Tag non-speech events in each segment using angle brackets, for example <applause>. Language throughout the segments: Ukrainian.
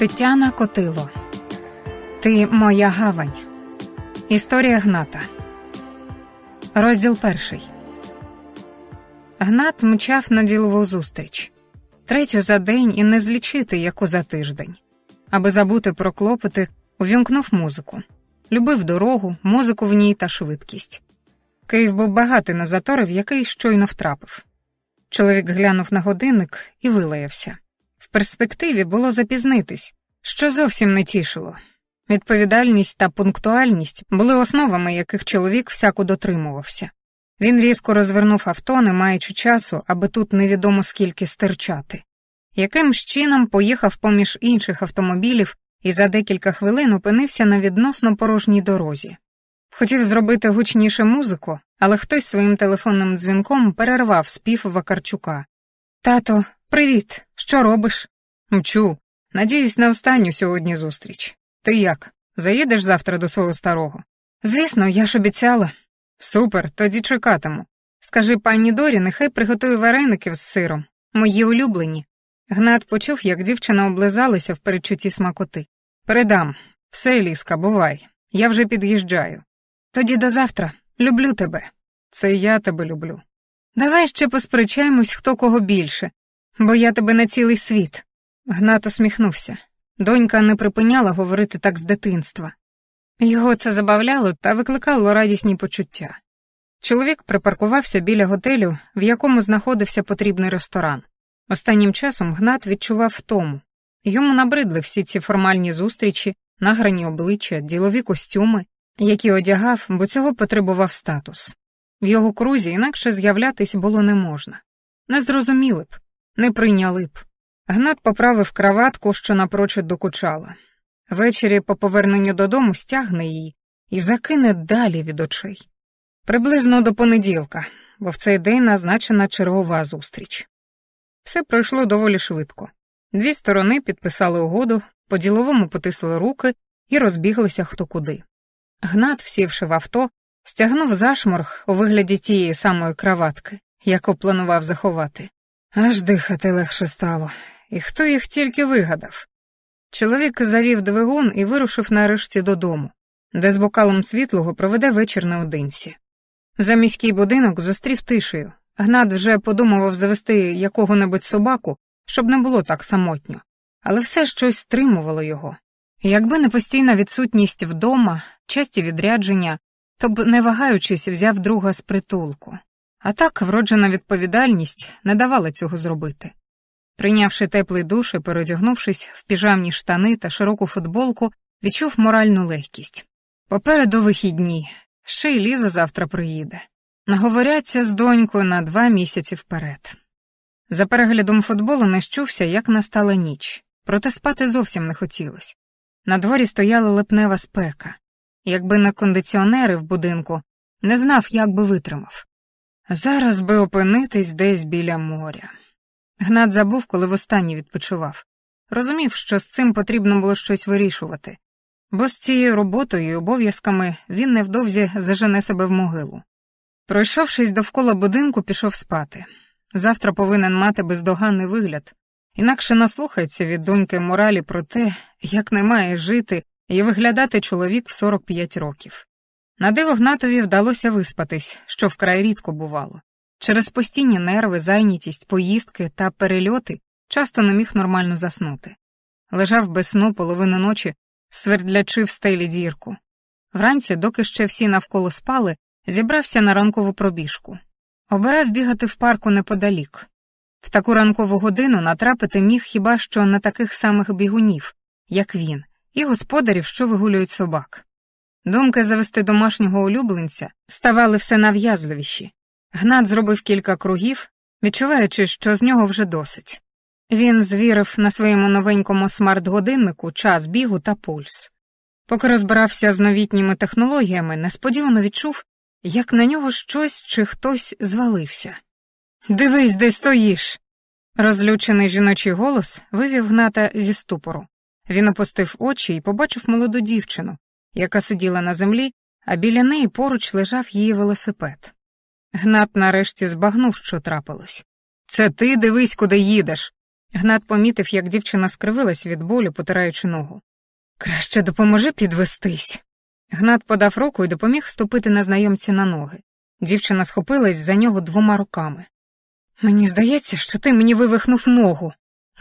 Тетяна Котило. Ти моя гавань. Історія Гната. Розділ перший. Гнат мчав на ділову зустріч. Третю за день і не злічити, яку за тиждень. Аби забути про клопоти, увімкнув музику. Любив дорогу, музику в ній та швидкість. Київ був багатий на затори, в який щойно втрапив. Чоловік глянув на годинник і вилаявся. Перспективі було запізнитись, що зовсім не тішило. Відповідальність та пунктуальність були основами, яких чоловік всяко дотримувався. Він різко розвернув авто, не маючи часу, аби тут невідомо скільки стирчати. Яким чином поїхав поміж інших автомобілів і за декілька хвилин опинився на відносно порожній дорозі. Хотів зробити гучніше музику, але хтось своїм телефонним дзвінком перервав спів Вакарчука. Тато, привіт, що робиш? Мчу. Надіюсь на останню сьогодні зустріч. Ти як? Заїдеш завтра до свого старого? Звісно, я ж обіцяла. Супер, тоді чекатиму. Скажи пані Дорі, нехай приготує вареників з сиром, мої улюблені. Гнат почув, як дівчина облизалася в передчутті смакоти. Передам. Все, Ліска, бувай. Я вже під'їжджаю. Тоді до завтра. Люблю тебе. Це я тебе люблю. Давай ще посперечаємось, хто кого більше, бо я тебе на цілий світ. Гнат усміхнувся. Донька не припиняла говорити так з дитинства. Його це забавляло та викликало радісні почуття. Чоловік припаркувався біля готелю, в якому знаходився потрібний ресторан. Останнім часом Гнат відчував втому. Йому набридли всі ці формальні зустрічі, награні обличчя, ділові костюми, які одягав, бо цього потребував статус. В його крузі інакше з'являтись було не можна. Не зрозуміли б, не прийняли б. Гнат поправив краватку, що напрочуд докучала. Ввечері по поверненню додому стягне її і закине далі від очей. Приблизно до понеділка, бо в цей день назначена чергова зустріч. Все пройшло доволі швидко. Дві сторони підписали угоду, по діловому потисли руки і розбіглися хто куди. Гнат, всівши в авто, стягнув зашморг у вигляді тієї самої краватки, яку планував заховати. Аж дихати легше стало, і хто їх тільки вигадав. Чоловік завів двигун і вирушив нарешті додому, де з бокалом світлого проведе вечір наодинці. За міський будинок зустрів тишею. Гнат вже подумував завести якого-небудь собаку, щоб не було так самотньо, але все щось стримувало його. Якби не постійна відсутність вдома, часті відрядження, то б, не вагаючись, взяв друга з притулку. А так вроджена відповідальність не давала цього зробити. Прийнявши теплий душ і переодягнувшись в піжамні штани та широку футболку, відчув моральну легкість. Попереду вихідні, ще й Ліза завтра приїде. Наговоряться з донькою на два місяці вперед. За переглядом футболу не щувся, як настала ніч, проте спати зовсім не хотілося. На дворі стояла липнева спека. Якби не кондиціонери в будинку, не знав, як би витримав. Зараз би опинитись десь біля моря. Гнат забув, коли востаннє відпочивав. Розумів, що з цим потрібно було щось вирішувати, бо з цією роботою і обов'язками він невдовзі зажене себе в могилу. Пройшовшись довкола будинку, пішов спати. Завтра повинен мати бездоганний вигляд, інакше наслухається від доньки моралі про те, як не має жити і виглядати чоловік в 45 років. На диво Гнатові вдалося виспатись, що вкрай рідко бувало. Через постійні нерви, зайнятість, поїздки та перельоти часто не міг нормально заснути. Лежав без сну половину ночі, свердлячи в стелі дірку. Вранці, доки ще всі навколо спали, зібрався на ранкову пробіжку. Обирав бігати в парку неподалік. В таку ранкову годину натрапити міг хіба що на таких самих бігунів, як він, і господарів, що вигулюють собак. Думки завести домашнього улюбленця ставали все нав'язливіші. Гнат зробив кілька кругів, відчуваючи, що з нього вже досить. Він звірив на своєму новенькому смарт-годиннику час бігу та пульс. Поки розбирався з новітніми технологіями, несподівано відчув, як на нього щось чи хтось звалився. Дивись, де стоїш. Розлючений жіночий голос вивів гната зі ступору. Він опустив очі і побачив молоду дівчину, яка сиділа на землі, а біля неї поруч лежав її велосипед. Гнат нарешті збагнув, що трапилось. Це ти дивись, куди їдеш. Гнат помітив, як дівчина скривилась від болю, потираючи ногу. Краще допоможи підвестись. Гнат подав руку і допоміг ступити незнайомці на ноги. Дівчина схопилась за нього двома руками. Мені здається, що ти мені вивихнув ногу.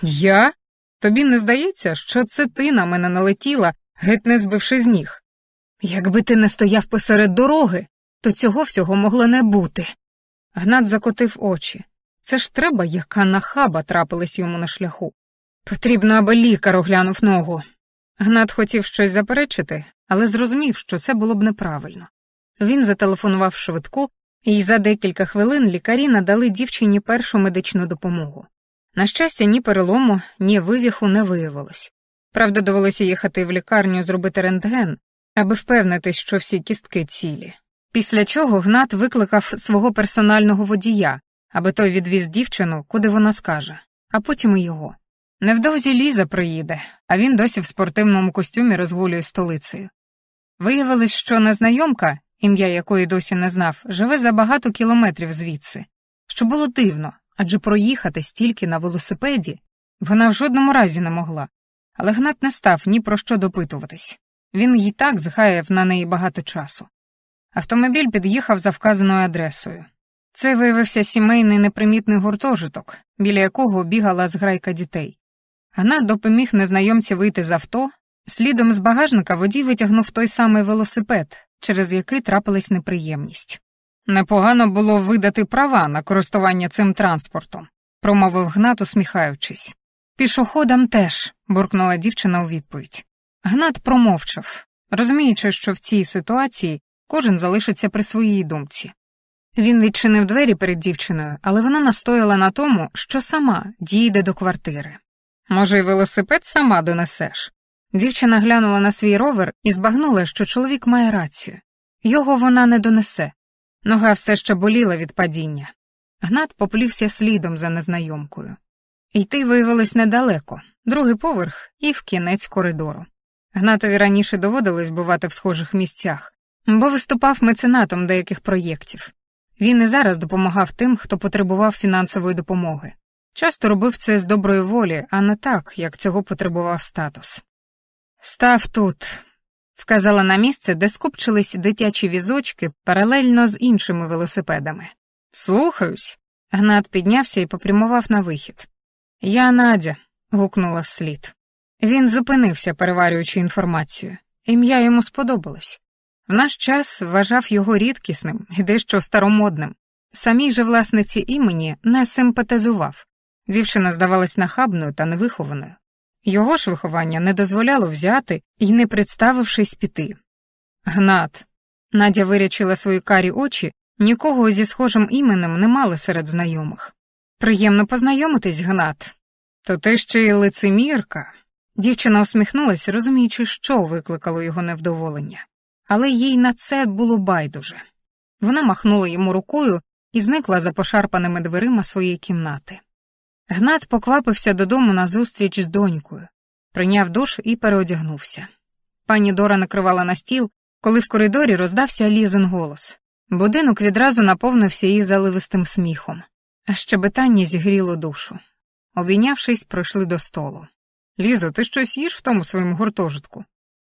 Я? Тобі не здається, що це ти на мене налетіла, геть не збивши з ніг? Якби ти не стояв посеред дороги, то цього всього могло не бути. Гнат закотив очі. Це ж треба, яка нахаба трапилась йому на шляху. Потрібно, аби лікар оглянув ногу. Гнат хотів щось заперечити, але зрозумів, що це було б неправильно. Він зателефонував швидку, і за декілька хвилин лікарі надали дівчині першу медичну допомогу. На щастя, ні перелому, ні вивіху не виявилось. Правда, довелося їхати в лікарню зробити рентген, аби впевнитись, що всі кістки цілі. Після чого Гнат викликав свого персонального водія, аби той відвіз дівчину, куди вона скаже, а потім і його. Невдовзі Ліза приїде, а він досі в спортивному костюмі розгулює столицею. Виявилось, що незнайомка, ім'я якої досі не знав, живе за багато кілометрів звідси, що було дивно, адже проїхати стільки на велосипеді вона в жодному разі не могла, але Гнат не став ні про що допитуватись. Він й так згаяв на неї багато часу. Автомобіль під'їхав за вказаною адресою. Це виявився сімейний непримітний гуртожиток, біля якого бігала зграйка дітей. Гнат допоміг незнайомці вийти з авто, слідом з багажника водій витягнув той самий велосипед, через який трапилась неприємність. Непогано було видати права на користування цим транспортом, промовив Гнат, усміхаючись. Пішоходам теж, буркнула дівчина у відповідь. Гнат промовчав, розуміючи, що в цій ситуації кожен залишиться при своїй думці. Він відчинив двері перед дівчиною, але вона настояла на тому, що сама дійде до квартири. Може, й велосипед сама донесеш? Дівчина глянула на свій ровер і збагнула, що чоловік має рацію. Його вона не донесе. Нога все ще боліла від падіння. Гнат поплівся слідом за незнайомкою. Йти виявилось недалеко, другий поверх і в кінець коридору. Гнатові раніше доводилось бувати в схожих місцях, бо виступав меценатом деяких проєктів. Він і зараз допомагав тим, хто потребував фінансової допомоги. Часто робив це з доброї волі, а не так, як цього потребував статус. Став тут, вказала на місце, де скупчились дитячі візочки паралельно з іншими велосипедами. Слухаюсь. Гнат піднявся і попрямував на вихід. Я Надя. гукнула вслід. Він зупинився, переварюючи інформацію. Ім'я йому сподобалось. В наш час вважав його рідкісним і дещо старомодним. Самій же власниці імені не симпатизував. Дівчина здавалась нахабною та невихованою. Його ж виховання не дозволяло взяти і, не представившись, піти. Гнат. Надя вирячила свої карі очі, нікого зі схожим іменем не мали серед знайомих. Приємно познайомитись, Гнат. То ти ще й лицемірка. Дівчина усміхнулася, розуміючи, що викликало його невдоволення, але їй на це було байдуже. Вона махнула йому рукою і зникла за пошарпаними дверима своєї кімнати. Гнат поквапився додому на зустріч з донькою, прийняв душ і переодягнувся. Пані Дора накривала на стіл, коли в коридорі роздався лізен голос. Будинок відразу наповнився її заливистим сміхом, а щебетання зігріло душу. Обійнявшись, пройшли до столу. Лізо, ти щось їш в тому своєму гуртожитку?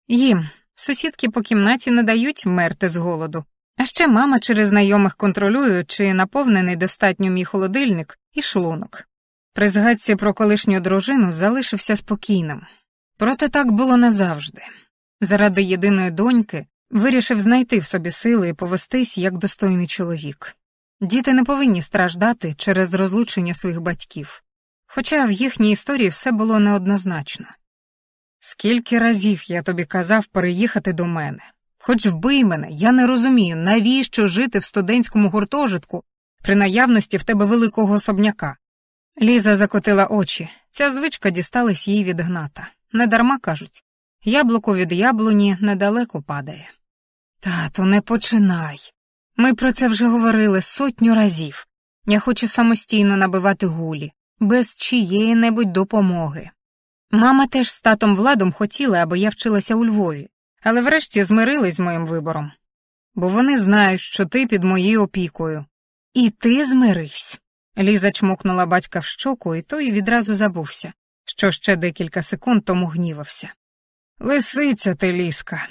Їм. Сусідки по кімнаті не дають вмерти з голоду. А ще мама через знайомих контролює, чи наповнений достатньо мій холодильник і шлунок. При згадці про колишню дружину залишився спокійним. Проте так було не завжди. Заради єдиної доньки вирішив знайти в собі сили і повестись як достойний чоловік. Діти не повинні страждати через розлучення своїх батьків, хоча в їхній історії все було неоднозначно. Скільки разів я тобі казав переїхати до мене, хоч вбий мене, я не розумію, навіщо жити в студентському гуртожитку при наявності в тебе великого особняка. Ліза закотила очі. Ця звичка дісталась їй від гната. Недарма кажуть яблуко від яблуні недалеко падає. Тату, не починай. Ми про це вже говорили сотню разів. Я хочу самостійно набивати гулі, без чиєї небудь допомоги. Мама теж з татом владом хотіли, аби я вчилася у Львові, але врешті змирились з моїм вибором. Бо вони знають, що ти під моєю опікою. І ти змирись. Ліза чмокнула батька в щоку, і той відразу забувся, що ще декілька секунд тому гнівався. Лисиця ти, ліска.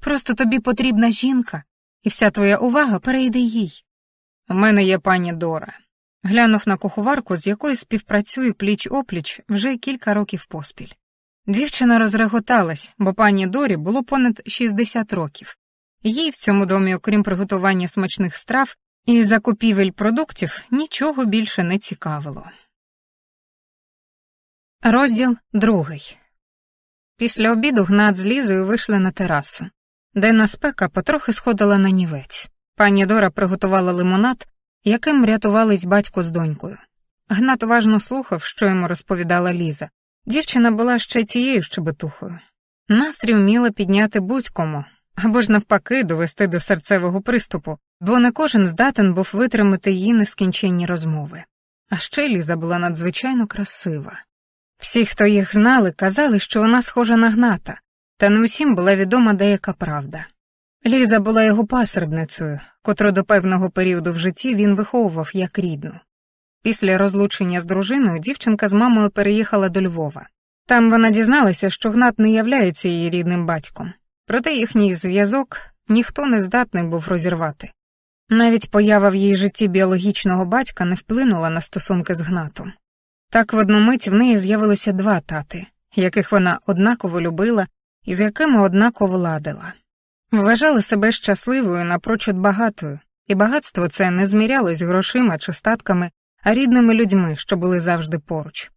Просто тобі потрібна жінка, і вся твоя увага перейде їй. У мене є пані Дора. Глянув на куховарку, з якою співпрацюю пліч опліч вже кілька років поспіль. Дівчина розреготалась, бо пані Дорі було понад 60 років. Їй в цьому домі, окрім приготування смачних страв і закупівель продуктів, нічого більше не цікавило. Розділ другий. Після обіду Гнат з Лізою вийшли на терасу. Денна спека потрохи сходила на нівець. Пані Дора приготувала лимонад, яким рятувались батько з донькою. Гнат уважно слухав, що йому розповідала Ліза. Дівчина була ще тією щебетухою. Настрій вміла підняти будь-кому, або ж навпаки довести до серцевого приступу, бо не кожен здатен був витримати її нескінченні розмови. А ще Ліза була надзвичайно красива. Всі, хто їх знали, казали, що вона схожа на гната, та не усім була відома деяка правда. Ліза була його пасербницею, котру до певного періоду в житті він виховував як рідну. Після розлучення з дружиною дівчинка з мамою переїхала до Львова. Там вона дізналася, що Гнат не являється її рідним батьком, проте їхній зв'язок ніхто не здатний був розірвати. Навіть поява в її житті біологічного батька не вплинула на стосунки з Гнатом. Так в одну мить в неї з'явилося два тати, яких вона однаково любила і з якими однаково ладила. Вважали себе щасливою напрочуд багатою, і багатство це не змірялось грошима чи статками, а рідними людьми, що були завжди поруч.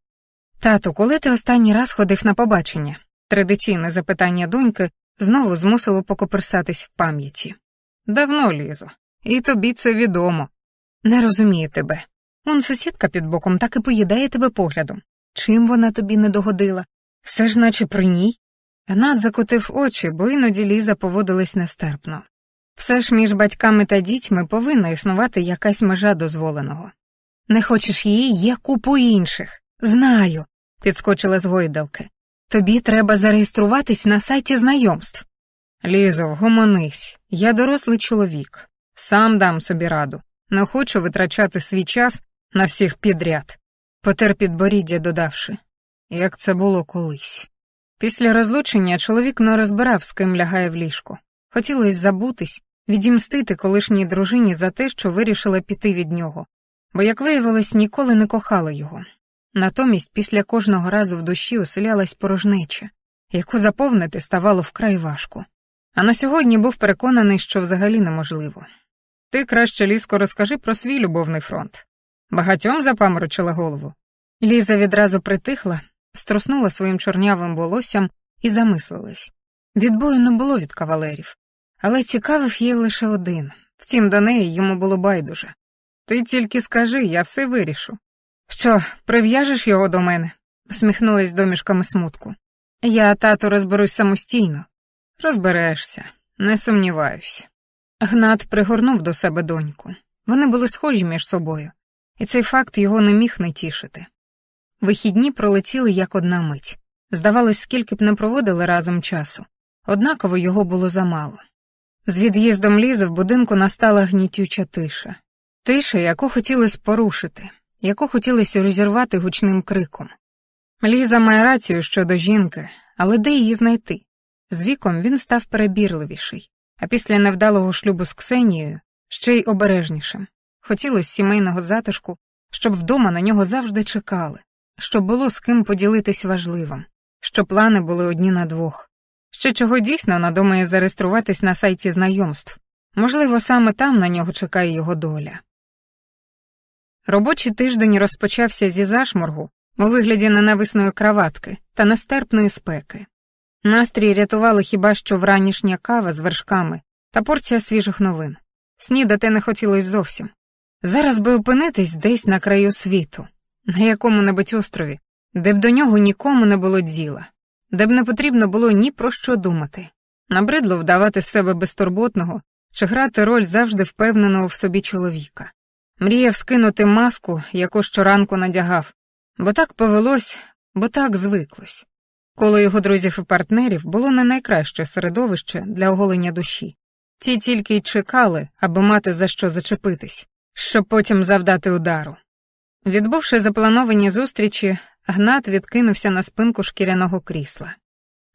Тату, коли ти останній раз ходив на побачення? Традиційне запитання доньки знову змусило покоперсатись в пам'яті. Давно лізу, і тобі це відомо. Не розумію тебе. Он сусідка під боком так і поїдає тебе поглядом. Чим вона тобі не догодила? Все ж наче при ній. Гнат закотив очі, бо іноді Ліза поводилась нестерпно. Все ж між батьками та дітьми повинна існувати якась межа дозволеного. Не хочеш її, є купу інших. Знаю, підскочила з гойдалки. Тобі треба зареєструватись на сайті знайомств. Лізо, гомонись, я дорослий чоловік. Сам дам собі раду. Не хочу витрачати свій час на всіх підряд. Потер підборіддя, додавши, як це було колись. Після розлучення чоловік не розбирав, з ким лягає в ліжко. Хотілося забутись, відімстити колишній дружині за те, що вирішила піти від нього, бо, як виявилось, ніколи не кохала його. Натомість після кожного разу в душі оселялась порожнеча, яку заповнити ставало вкрай важко. А на сьогодні був переконаний, що взагалі неможливо. Ти краще ліско розкажи про свій любовний фронт. Багатьом запаморочила голову. Ліза відразу притихла, струснула своїм чорнявим волоссям і замислилась. Відбою не було від кавалерів, але цікавив їй лише один, втім, до неї йому було байдуже. Ти тільки скажи, я все вирішу. Що, прив'яжеш його до мене? усміхнулась домішками смутку. Я, тату, розберусь самостійно. Розберешся, не сумніваюсь. Гнат пригорнув до себе доньку. Вони були схожі між собою, і цей факт його не міг не тішити. Вихідні пролетіли як одна мить. Здавалось, скільки б не проводили разом часу, однаково його було замало. З від'їздом Лізи в будинку настала гнітюча тиша, тиша, яку хотілося порушити, яку хотілося розірвати гучним криком. Ліза має рацію щодо жінки, але де її знайти? З віком він став перебірливіший, а після невдалого шлюбу з Ксенією ще й обережнішим. Хотілося сімейного затишку, щоб вдома на нього завжди чекали, щоб було з ким поділитись важливим, щоб плани були одні на двох. Ще чого дійсно надумає зареєструватись на сайті знайомств. Можливо, саме там на нього чекає його доля. Робочий тиждень розпочався зі зашморгу у вигляді ненависної краватки та нестерпної спеки. Настрій рятували хіба що вранішня кава з вершками та порція свіжих новин. Снідати не хотілося зовсім. Зараз би опинитись десь на краю світу, на якому-небудь острові, де б до нього нікому не було діла, де б не потрібно було ні про що думати. Набридло вдавати з себе безтурботного чи грати роль завжди впевненого в собі чоловіка. Мріяв скинути маску, яку щоранку надягав, бо так повелось, бо так звиклось. Коло його друзів і партнерів було не найкраще середовище для оголення душі. Ті тільки й чекали, аби мати за що зачепитись, щоб потім завдати удару. Відбувши заплановані зустрічі, Гнат відкинувся на спинку шкіряного крісла.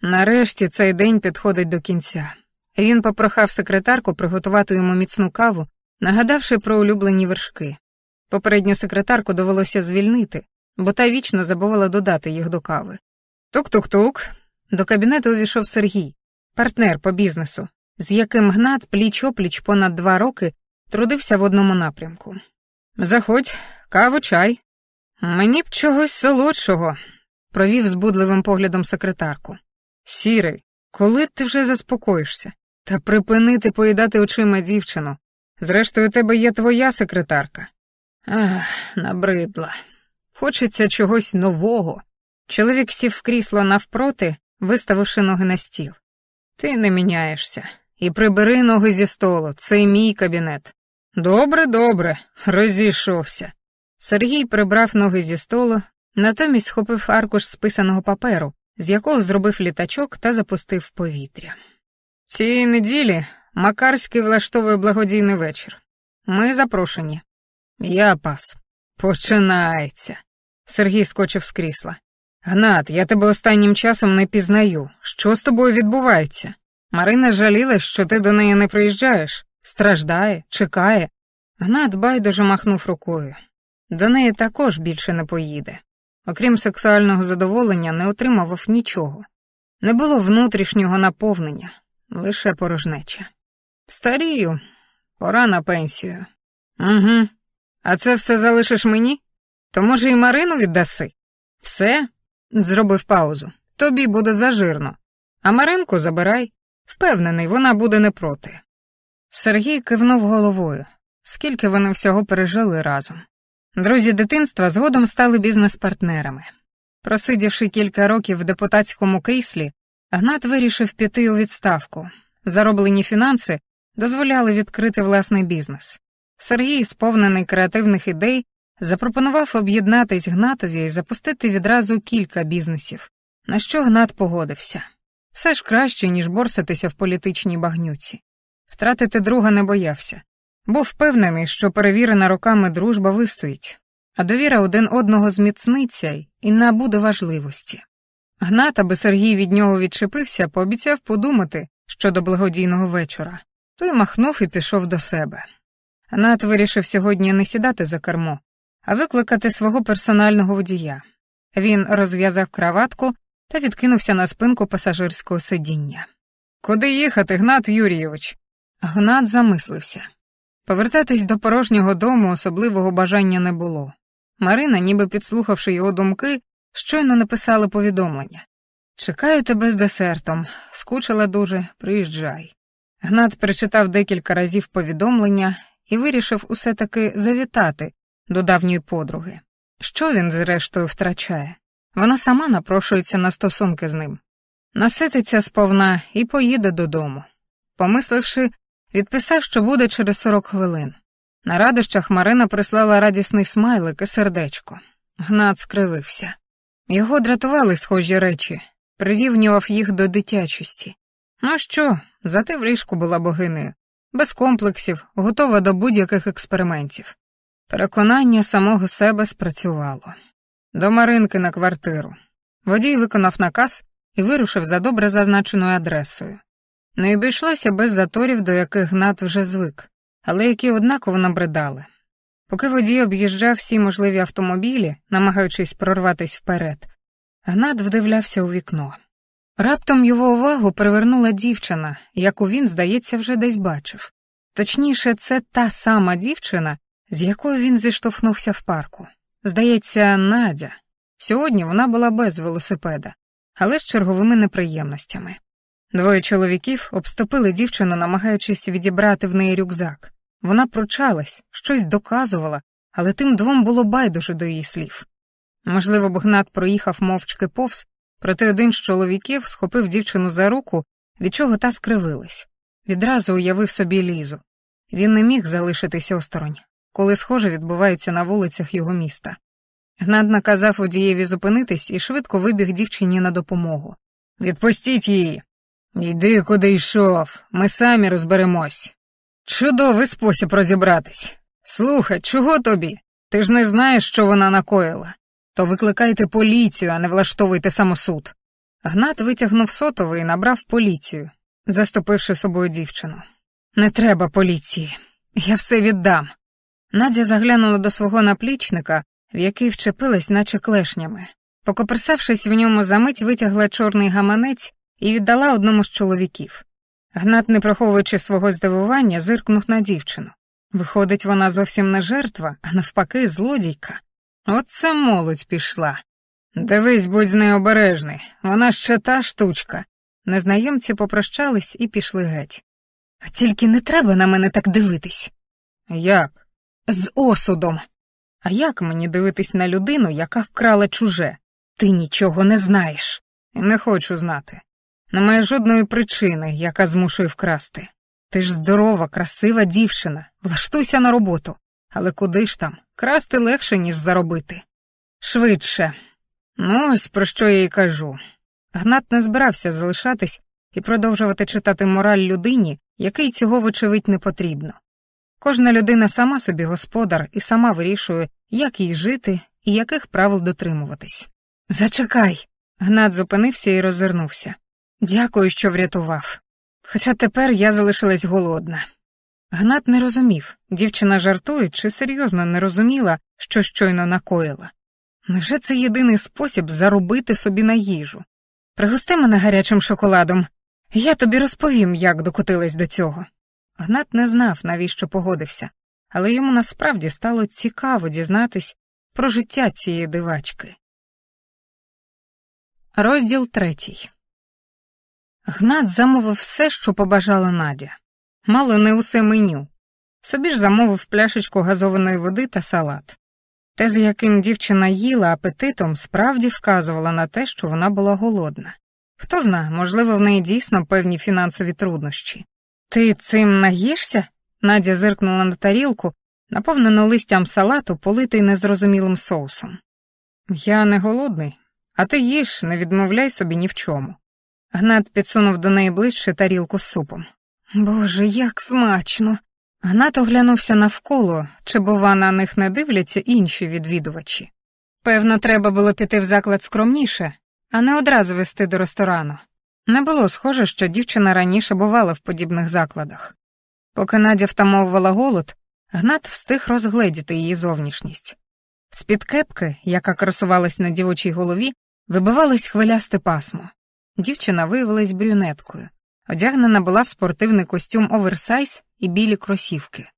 Нарешті цей день підходить до кінця. Він попрохав секретарку приготувати йому міцну каву, нагадавши про улюблені вершки. Попередню секретарку довелося звільнити, бо та вічно забувала додати їх до кави. Тук-тук-тук. До кабінету увійшов Сергій, партнер по бізнесу, з яким Гнат пліч опліч понад два роки трудився в одному напрямку. Заходь, каву, чай. Мені б чогось солодшого, провів збудливим поглядом секретарку. Сірий, коли ти вже заспокоїшся? Та припинити поїдати очима дівчину. Зрештою, у тебе є твоя секретарка. Ах, набридла. Хочеться чогось нового. Чоловік сів в крісло навпроти, виставивши ноги на стіл. Ти не міняєшся. І прибери ноги зі столу, це мій кабінет. Добре, добре, розійшовся. Сергій прибрав ноги зі столу, натомість схопив аркуш списаного паперу, з якого зробив літачок та запустив повітря. Цієї неділі Макарський влаштовує благодійний вечір. Ми запрошені. Я пас. Починається. Сергій скочив з крісла. Гнат, я тебе останнім часом не пізнаю. Що з тобою відбувається? Марина жаліла, що ти до неї не приїжджаєш, страждає, чекає. Гнат байдуже махнув рукою. До неї також більше не поїде. Окрім сексуального задоволення, не отримував нічого. Не було внутрішнього наповнення, лише порожнеча. Старію, пора на пенсію. Угу. А це все залишиш мені? То, може, і Марину віддаси? Все? Зробив паузу. Тобі буде зажирно. А Маринку забирай. Впевнений, вона буде не проти. Сергій кивнув головою. Скільки вони всього пережили разом. Друзі дитинства згодом стали бізнес-партнерами. Просидівши кілька років в депутатському кріслі, Гнат вирішив піти у відставку. Зароблені фінанси дозволяли відкрити власний бізнес. Сергій, сповнений креативних ідей, запропонував об'єднатись Гнатові і запустити відразу кілька бізнесів, на що Гнат погодився. Все ж краще, ніж борсатися в політичній багнюці. Втратити друга не боявся. Був впевнений, що перевірена роками дружба вистоїть, а довіра один одного зміцниться і набуде важливості. Гнат, аби Сергій від нього відчепився, пообіцяв подумати щодо благодійного вечора, той махнув і пішов до себе. Гнат вирішив сьогодні не сідати за кермо, а викликати свого персонального водія. Він розв'язав краватку та відкинувся на спинку пасажирського сидіння. Куди їхати, Гнат Юрійович? Гнат замислився. Повертатись до порожнього дому особливого бажання не було. Марина, ніби підслухавши його думки, щойно написала повідомлення Чекаю тебе з десертом, скучила дуже, приїжджай. Гнат перечитав декілька разів повідомлення і вирішив усе таки завітати до давньої подруги. Що він, зрештою, втрачає? Вона сама напрошується на стосунки з ним, насититься сповна і поїде додому. Помисливши, відписав, що буде через сорок хвилин. На радощах Марина прислала радісний смайлик і сердечко. Гнат скривився. Його дратували схожі речі, прирівнював їх до дитячості. Ну що, зате в ліжку була богинею, без комплексів, готова до будь-яких експериментів. Переконання самого себе спрацювало. До Маринки на квартиру. Водій виконав наказ і вирушив за добре зазначеною адресою. Не обійшлося без заторів, до яких Гнат вже звик, але які однаково набридали. Поки водій об'їжджав всі можливі автомобілі, намагаючись прорватися вперед, Гнат вдивлявся у вікно. Раптом його увагу привернула дівчина, яку він, здається, вже десь бачив. Точніше, це та сама дівчина, з якою він зіштовхнувся в парку. Здається, Надя. Сьогодні вона була без велосипеда, але з черговими неприємностями. Двоє чоловіків обступили дівчину, намагаючись відібрати в неї рюкзак. Вона пручалась, щось доказувала, але тим двом було байдуже до її слів. Можливо, Богнат проїхав мовчки повз, проте один з чоловіків схопив дівчину за руку, від чого та скривилась. Відразу уявив собі лізу. Він не міг залишитися осторонь, коли схоже відбувається на вулицях його міста. Гнат наказав водієві зупинитись і швидко вибіг дівчині на допомогу. Відпустіть її. Йди, куди йшов, ми самі розберемось. Чудовий спосіб розібратись. Слухай, чого тобі? Ти ж не знаєш, що вона накоїла. То викликайте поліцію, а не влаштовуйте самосуд. Гнат витягнув сотовий і набрав поліцію, заступивши собою дівчину. Не треба поліції, я все віддам. Надя заглянула до свого наплічника, в який вчепилась, наче клешнями. Покоперсавшись в ньому за мить, витягла чорний гаманець і віддала одному з чоловіків. Гнат, не приховуючи свого здивування, зиркнув на дівчину. Виходить, вона зовсім не жертва, а навпаки, злодійка. Оце молодь пішла. Дивись, будь з нею обережний, вона ще та штучка. Незнайомці попрощались і пішли геть. Тільки не треба на мене так дивитись. Як? З осудом. А як мені дивитись на людину, яка вкрала чуже? Ти нічого не знаєш. Не хочу знати. Немає жодної причини, яка змушує вкрасти. Ти ж здорова, красива дівчина, влаштуйся на роботу. Але куди ж там? Красти легше, ніж заробити. Швидше. Ну, ось про що я й кажу. Гнат не збирався залишатись і продовжувати читати мораль людині, який цього, вочевидь, не потрібно. Кожна людина сама собі господар і сама вирішує, як їй жити і яких правил дотримуватись. Зачекай. Гнат зупинився і роззирнувся. Дякую, що врятував. Хоча тепер я залишилась голодна. Гнат не розумів, дівчина жартує чи серйозно не розуміла, що щойно накоїла. Невже це єдиний спосіб заробити собі на їжу? Пригости мене гарячим шоколадом, я тобі розповім, як докотилась до цього. Гнат не знав, навіщо погодився, але йому насправді стало цікаво дізнатись про життя цієї дивачки. Розділ третій. Гнат замовив все, що побажала Надя. Мало не усе меню. Собі ж замовив пляшечку газованої води та салат. Те, з яким дівчина їла апетитом, справді вказувала на те, що вона була голодна. Хто зна, можливо, в неї дійсно певні фінансові труднощі. Ти цим наїшся? Надя зиркнула на тарілку, наповнену листям салату, политий незрозумілим соусом. Я не голодний, а ти їж, не відмовляй собі ні в чому. Гнат підсунув до неї ближче тарілку з супом. Боже, як смачно. Гнат оглянувся навколо, чи, бува, на них не дивляться інші відвідувачі. Певно, треба було піти в заклад скромніше, а не одразу вести до ресторану. Не було схоже, що дівчина раніше бувала в подібних закладах. Поки Надя втамовувала голод, Гнат встиг розгледіти її зовнішність. З-під кепки, яка красувалась на дівочій голові, вибивалось хвилясте пасмо. Дівчина виявилась брюнеткою. Одягнена була в спортивний костюм оверсайз і білі кросівки.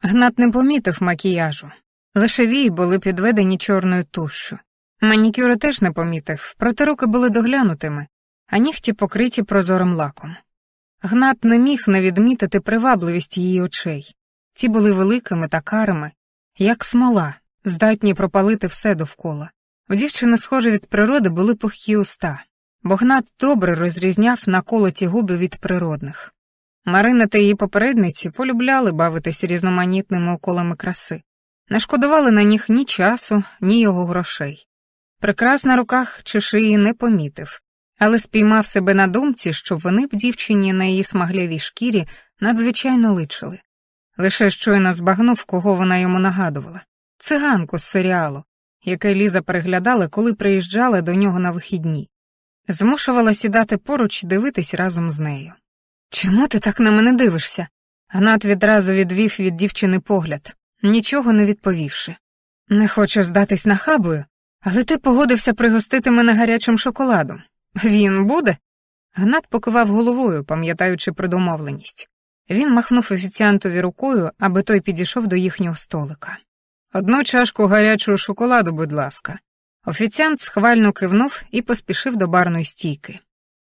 Гнат не помітив макіяжу. Лише вії були підведені чорною тушшю. Манікюру теж не помітив, проте руки були доглянутими, а нігті покриті прозорим лаком. Гнат не міг не відмітити привабливість її очей. Ті були великими та карими, як смола, здатні пропалити все довкола. У дівчини, схоже, від природи були пухкі уста, бо Гнат добре розрізняв наколоті губи від природних. Марина та її попередниці полюбляли бавитись різноманітними уколами краси, не шкодували на них ні часу, ні його грошей. Прикрас на руках чи шиї не помітив, але спіймав себе на думці, що вони б дівчині на її смаглявій шкірі надзвичайно личили. Лише щойно збагнув, кого вона йому нагадувала циганку з серіалу, яке Ліза переглядала, коли приїжджала до нього на вихідні. Змушувала сідати поруч і дивитись разом з нею. Чому ти так на мене дивишся? Гнат відразу відвів від дівчини погляд, нічого не відповівши. Не хочу здатись нахабою, але ти погодився пригостити мене гарячим шоколадом. Він буде? Гнат покивав головою, пам'ятаючи про домовленість. Він махнув офіціантові рукою, аби той підійшов до їхнього столика. Одну чашку гарячого шоколаду, будь ласка. Офіціант схвально кивнув і поспішив до барної стійки.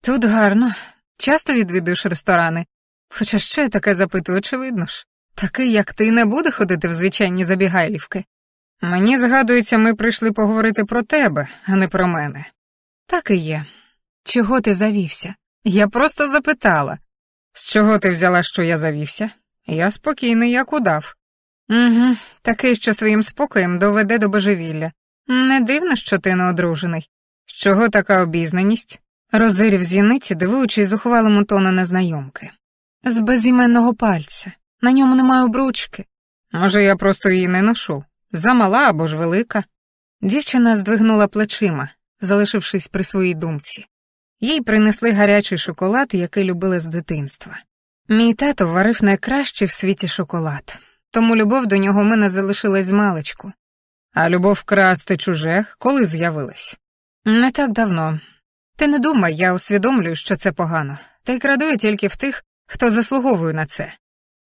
Тут гарно, часто відвідуєш ресторани. Хоча що я таке запитую, очевидно ж. Такий, як ти, не буде ходити в звичайні забігайлівки. Мені згадується, ми прийшли поговорити про тебе, а не про мене. Так і є. Чого ти завівся? Я просто запитала. З чого ти взяла, що я завівся? Я спокійний, як удав. Угу, такий, що своїм спокоєм доведе до божевілля. Не дивно, що ти не одружений. З чого така обізнаність? Розирів зіниці, дивуючись зухвалому тону незнайомки. З безіменного пальця. На ньому немає обручки. Може, я просто її не ношу. Замала або ж велика. Дівчина здвигнула плечима, залишившись при своїй думці. Їй принесли гарячий шоколад, який любили з дитинства. Мій тато варив найкращий в світі шоколад, тому любов до нього в мене залишилась з маличку. А любов красти чуже коли з'явилась? Не так давно. Ти не думай, я усвідомлюю, що це погано, та й крадую тільки в тих, хто заслуговує на це.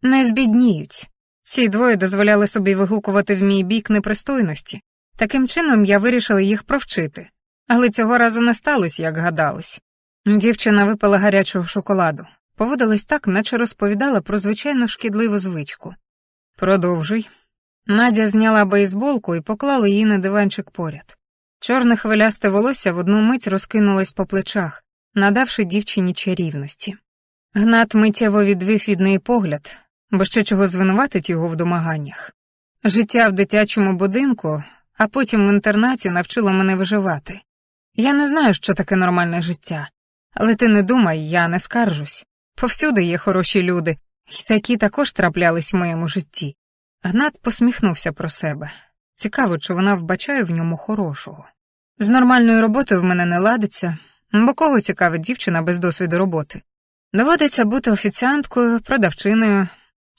Не збідніють. Ці двоє дозволяли собі вигукувати в мій бік непристойності. Таким чином я вирішила їх провчити, але цього разу не сталося, як гадалось. Дівчина випила гарячого шоколаду, поводилась так, наче розповідала про звичайну шкідливу звичку. Продовжуй. Надя зняла бейсболку і поклала її на диванчик поряд. Чорне хвилясте волосся в одну мить розкинулось по плечах, надавши дівчині чарівності. Гнат миттєво відвів від неї погляд, бо ще чого звинуватить його в домаганнях. Життя в дитячому будинку, а потім в інтернаті навчило мене виживати. Я не знаю, що таке нормальне життя, але ти не думай, я не скаржусь. Повсюди є хороші люди, і такі також траплялись в моєму житті. Гнат посміхнувся про себе. Цікаво, чи вона вбачає в ньому хорошого. З нормальною роботою в мене не ладиться, бо кого цікавить дівчина без досвіду роботи. Доводиться бути офіціанткою, продавчиною,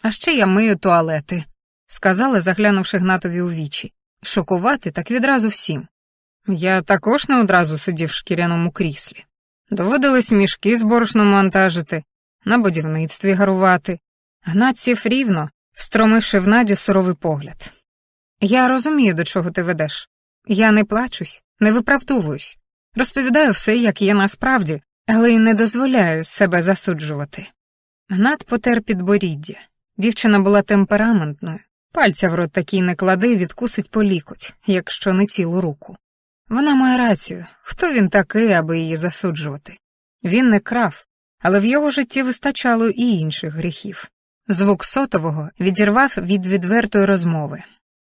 а ще я мию туалети, сказала, заглянувши Гнатові у вічі. Шокувати так відразу всім. Я також не одразу сидів в шкіряному кріслі. Доводилось мішки з борошном монтажити, на будівництві гарувати. Гнат сів рівно, встромивши в Надю суровий погляд. Я розумію, до чого ти ведеш. Я не плачусь, не виправдовуюсь. Розповідаю все, як є насправді, але й не дозволяю себе засуджувати. Гнат потер підборіддя. Дівчина була темпераментною, пальця в рот такий не клади, відкусить по лікоть, якщо не цілу руку. Вона має рацію, хто він такий, аби її засуджувати? Він не крав, але в його житті вистачало і інших гріхів. Звук сотового відірвав від відвертої розмови.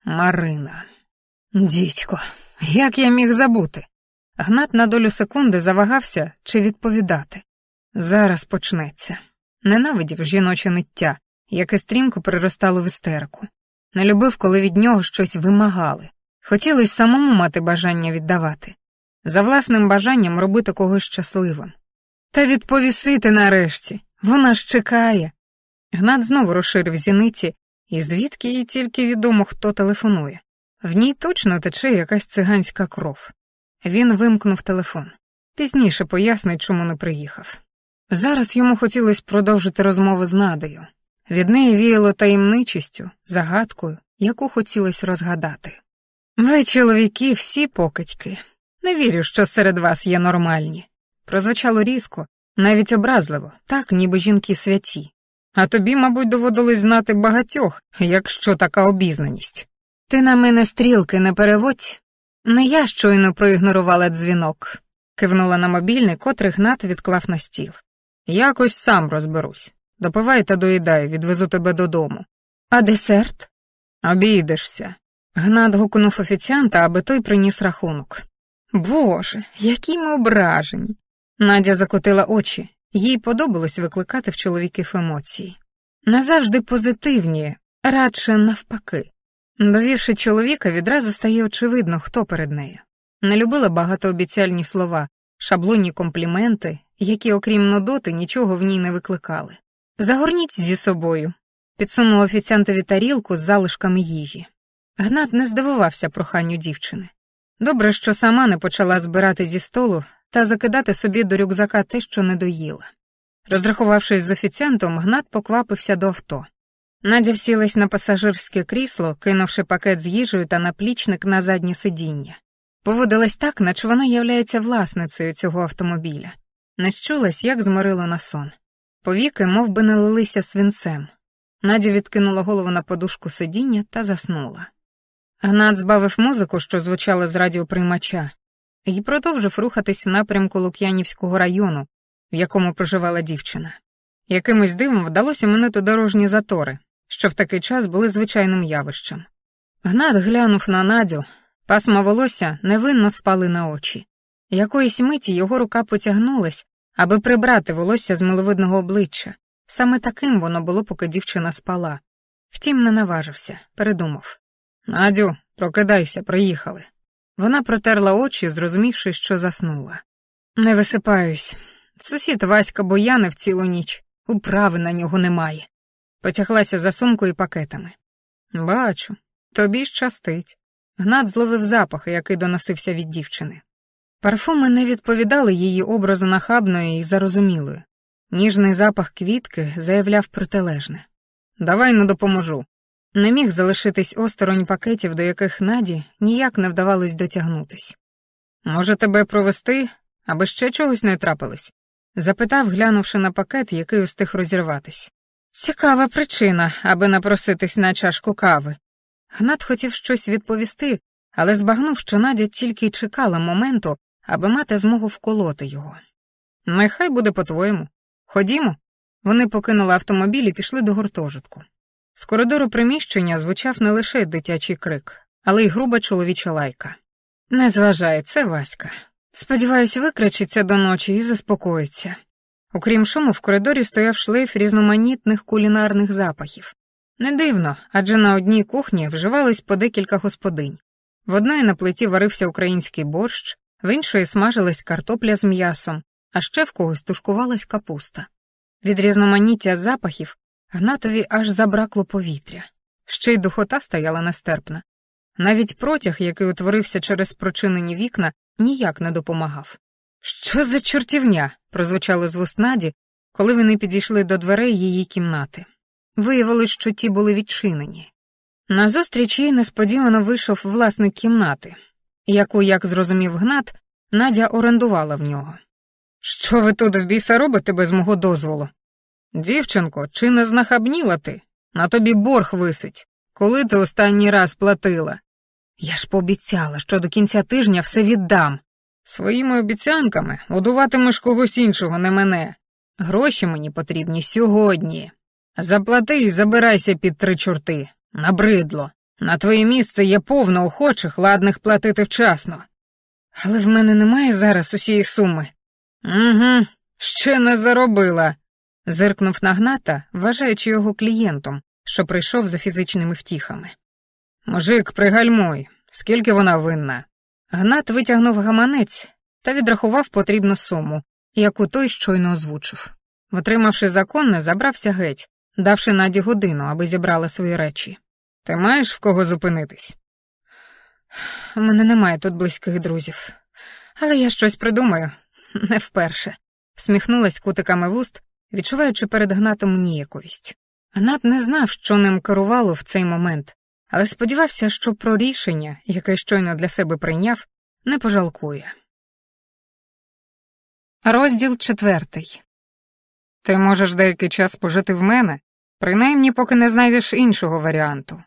Марина. Дідько, як я міг забути? Гнат на долю секунди завагався чи відповідати. Зараз почнеться. Ненавидів жіноче ниття, яке стрімко приростало в істерику. Не любив, коли від нього щось вимагали. Хотілося самому мати бажання віддавати, за власним бажанням робити когось щасливим. Та відповісити нарешті, вона ж чекає. Гнат знову розширив зіниці, і звідки їй тільки відомо, хто телефонує. В ній точно тече якась циганська кров. Він вимкнув телефон. Пізніше пояснить, чому не приїхав. Зараз йому хотілося продовжити розмову з Надею. Від неї віяло таємничістю, загадкою, яку хотілося розгадати. Ви, чоловіки, всі покидьки. Не вірю, що серед вас є нормальні. Прозвучало різко, навіть образливо, так, ніби жінки святі. А тобі, мабуть, доводилось знати багатьох, якщо така обізнаність. Ти на мене стрілки не переводь. Не я щойно проігнорувала дзвінок, кивнула на мобільний, котрий Гнат відклав на стіл. Якось сам розберусь. Допивай та доїдай, відвезу тебе додому. А десерт? Обійдешся. Гнат гукнув офіціанта, аби той приніс рахунок. Боже, які ми ображені. Надя закотила очі, їй подобалось викликати в чоловіків емоції. Назавжди позитивні, радше навпаки. Довівши чоловіка, відразу стає очевидно, хто перед нею. Не любила багатообіцяльні слова, шаблонні компліменти, які, окрім нудоти, нічого в ній не викликали. Загорніть зі собою, підсунув офіціантові тарілку з залишками їжі. Гнат не здивувався проханню дівчини. Добре, що сама не почала збирати зі столу та закидати собі до рюкзака те, що не доїла. Розрахувавшись з офіціантом, Гнат поквапився до авто. Надя всілась на пасажирське крісло, кинувши пакет з їжею та наплічник на заднє сидіння. Поводилась так, наче вона являється власницею цього автомобіля. Не щулась, як зморило на сон. Повіки мов би, не лилися свинцем. Надя відкинула голову на подушку сидіння та заснула. Гнат збавив музику, що звучала з радіоприймача, і продовжив рухатись в напрямку Лук'янівського району, в якому проживала дівчина. Якимось дивом вдалося минути дорожні затори, що в такий час були звичайним явищем. Гнат глянув на Надю, пасма волосся невинно спали на очі. Якоїсь миті його рука потягнулась, аби прибрати волосся з миловидного обличчя. Саме таким воно було, поки дівчина спала. Втім, не наважився, передумав. Надю, прокидайся, приїхали. Вона протерла очі, зрозумівши, що заснула. Не висипаюсь. Сусід Васька боянив цілу ніч, управи на нього немає. Потяглася за сумкою і пакетами. Бачу, тобі щастить. Гнат зловив запах, який доносився від дівчини. Парфуми не відповідали її образу нахабної і зарозумілої. Ніжний запах квітки заявляв протилежне. Давай не допоможу. Не міг залишитись осторонь пакетів, до яких Наді ніяк не вдавалось дотягнутись. Може, тебе провести, аби ще чогось не трапилось? запитав, глянувши на пакет, який устиг розірватись. Цікава причина, аби напроситись на чашку кави. Гнат хотів щось відповісти, але збагнув, що Надя тільки й чекала моменту, аби мати змогу вколоти його. Нехай буде по-твоєму. Ходімо. Вони покинули автомобіль і пішли до гуртожитку. З коридору приміщення звучав не лише дитячий крик, але й груба чоловіча лайка. Не зважай, це Васька. Сподіваюсь, викричиться до ночі і заспокоїться. Окрім шуму, в коридорі стояв шлейф різноманітних кулінарних запахів. Не дивно, адже на одній кухні вживались по декілька господинь. В одної на плиті варився український борщ, в іншої смажилась картопля з м'ясом, а ще в когось тушкувалась капуста. Від різноманіття запахів Гнатові аж забракло повітря. Ще й духота стояла нестерпна. Навіть протяг, який утворився через прочинені вікна, ніяк не допомагав. Що за чортівня? прозвучало з вуст Наді, коли вони підійшли до дверей її кімнати. Виявилось, що ті були відчинені. Назустріч їй несподівано вийшов власник кімнати, яку, як зрозумів Гнат, Надя орендувала в нього. Що ви тут в біса робите без мого дозволу? Дівчинко, чи не знахабніла ти? На тобі борг висить. Коли ти останній раз платила? Я ж пообіцяла, що до кінця тижня все віддам. Своїми обіцянками годуватимеш когось іншого, не мене. Гроші мені потрібні сьогодні. Заплати і забирайся під три чорти. Набридло. На твоє місце є повно охочих, ладних платити вчасно. Але в мене немає зараз усієї суми. Угу, ще не заробила. Зиркнув на гната, вважаючи його клієнтом, що прийшов за фізичними втіхами. Мужик, пригальмуй, скільки вона винна. Гнат витягнув гаманець та відрахував потрібну суму, яку той щойно озвучив. Витримавши законне, забрався геть, давши наді годину, аби зібрала свої речі. Ти маєш в кого зупинитись? У мене немає тут близьких друзів, але я щось придумаю <laughs> не вперше, всміхнулась кутиками вуст, відчуваючи перед гнатом ніяковість. Гнат не знав, що ним керувало в цей момент, але сподівався, що про рішення, яке щойно для себе прийняв, не пожалкує. Розділ четвертий. Ти можеш деякий час пожити в мене, принаймні поки не знайдеш іншого варіанту.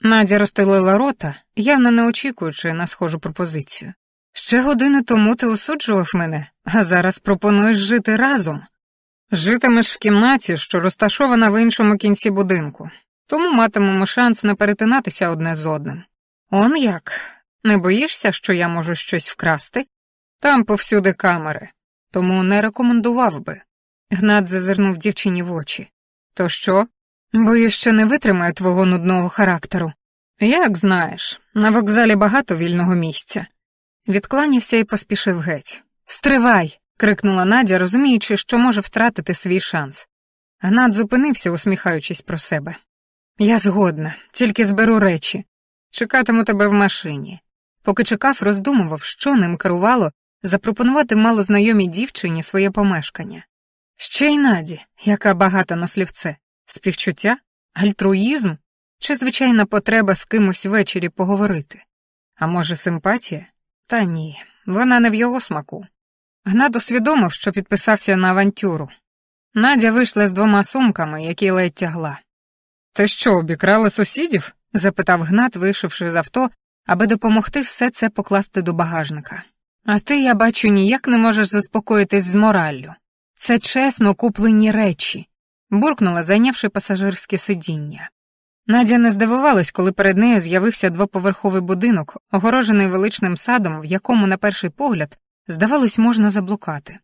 Надя розтолила рота, явно не очікуючи на схожу пропозицію. Ще години тому ти осуджував мене, а зараз пропонуєш жити разом. Житимеш в кімнаті, що розташована в іншому кінці будинку, тому матимемо шанс не перетинатися одне з одним. Он як? Не боїшся, що я можу щось вкрасти? Там повсюди камери, тому не рекомендував би. Гнат зазирнув дівчині в очі. То що? Боюсь, що не витримаю твого нудного характеру. Як знаєш, на вокзалі багато вільного місця. Відкланявся і поспішив геть. Стривай. Крикнула Надя, розуміючи, що може втратити свій шанс. Гнат зупинився, усміхаючись про себе. Я згодна, тільки зберу речі. Чекатиму тебе в машині. Поки чекав, роздумував, що ним керувало запропонувати малознайомій дівчині своє помешкання. Ще й наді, яка багата на слівце, співчуття, альтруїзм чи звичайна потреба з кимось ввечері поговорити. А може, симпатія? Та ні, вона не в його смаку. Гнат усвідомив, що підписався на авантюру. Надя вийшла з двома сумками, які ледь тягла. Ти що, обікрала сусідів? запитав Гнат, вийшовши з авто, аби допомогти все це покласти до багажника. А ти, я бачу, ніяк не можеш заспокоїтись з мораллю. Це чесно куплені речі, буркнула, зайнявши пасажирське сидіння. Надя не здивувалась, коли перед нею з'явився двоповерховий будинок, огорожений величним садом, в якому, на перший погляд, здавалось, можна заблукати.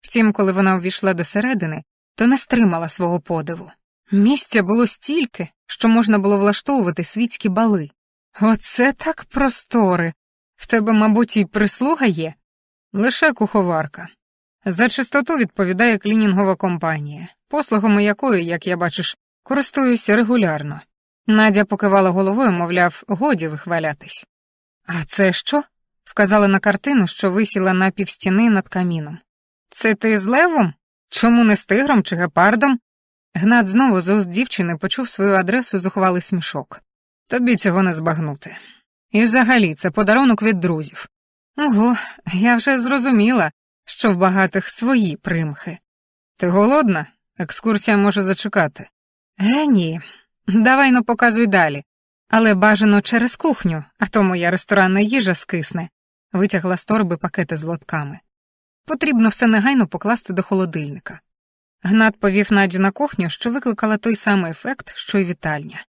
Втім, коли вона увійшла до середини, то не стримала свого подиву. Місця було стільки, що можна було влаштовувати світські бали, Оце так простори. В тебе, мабуть, і прислуга є? Лише куховарка. За чистоту відповідає клінінгова компанія, послугами якої, як я бачиш, користуюся регулярно. Надя покивала головою, мовляв, годі вихвалятись. А це що? Вказала на картину, що висіла на півстіни над каміном. Це ти з левом? Чому не з тигром чи гепардом? Гнат знову з уст дівчини почув свою адресу зухвалий смішок. Тобі цього не збагнути. І взагалі це подарунок від друзів. Ого, я вже зрозуміла, що в багатих свої примхи. Ти голодна? Екскурсія може зачекати. Е, ні. Давай ну показуй далі. Але бажано через кухню, а то моя ресторанна їжа скисне, витягла з торби пакети з лотками. Потрібно все негайно покласти до холодильника. Гнат повів Надю на кухню, що викликала той самий ефект, що й вітальня.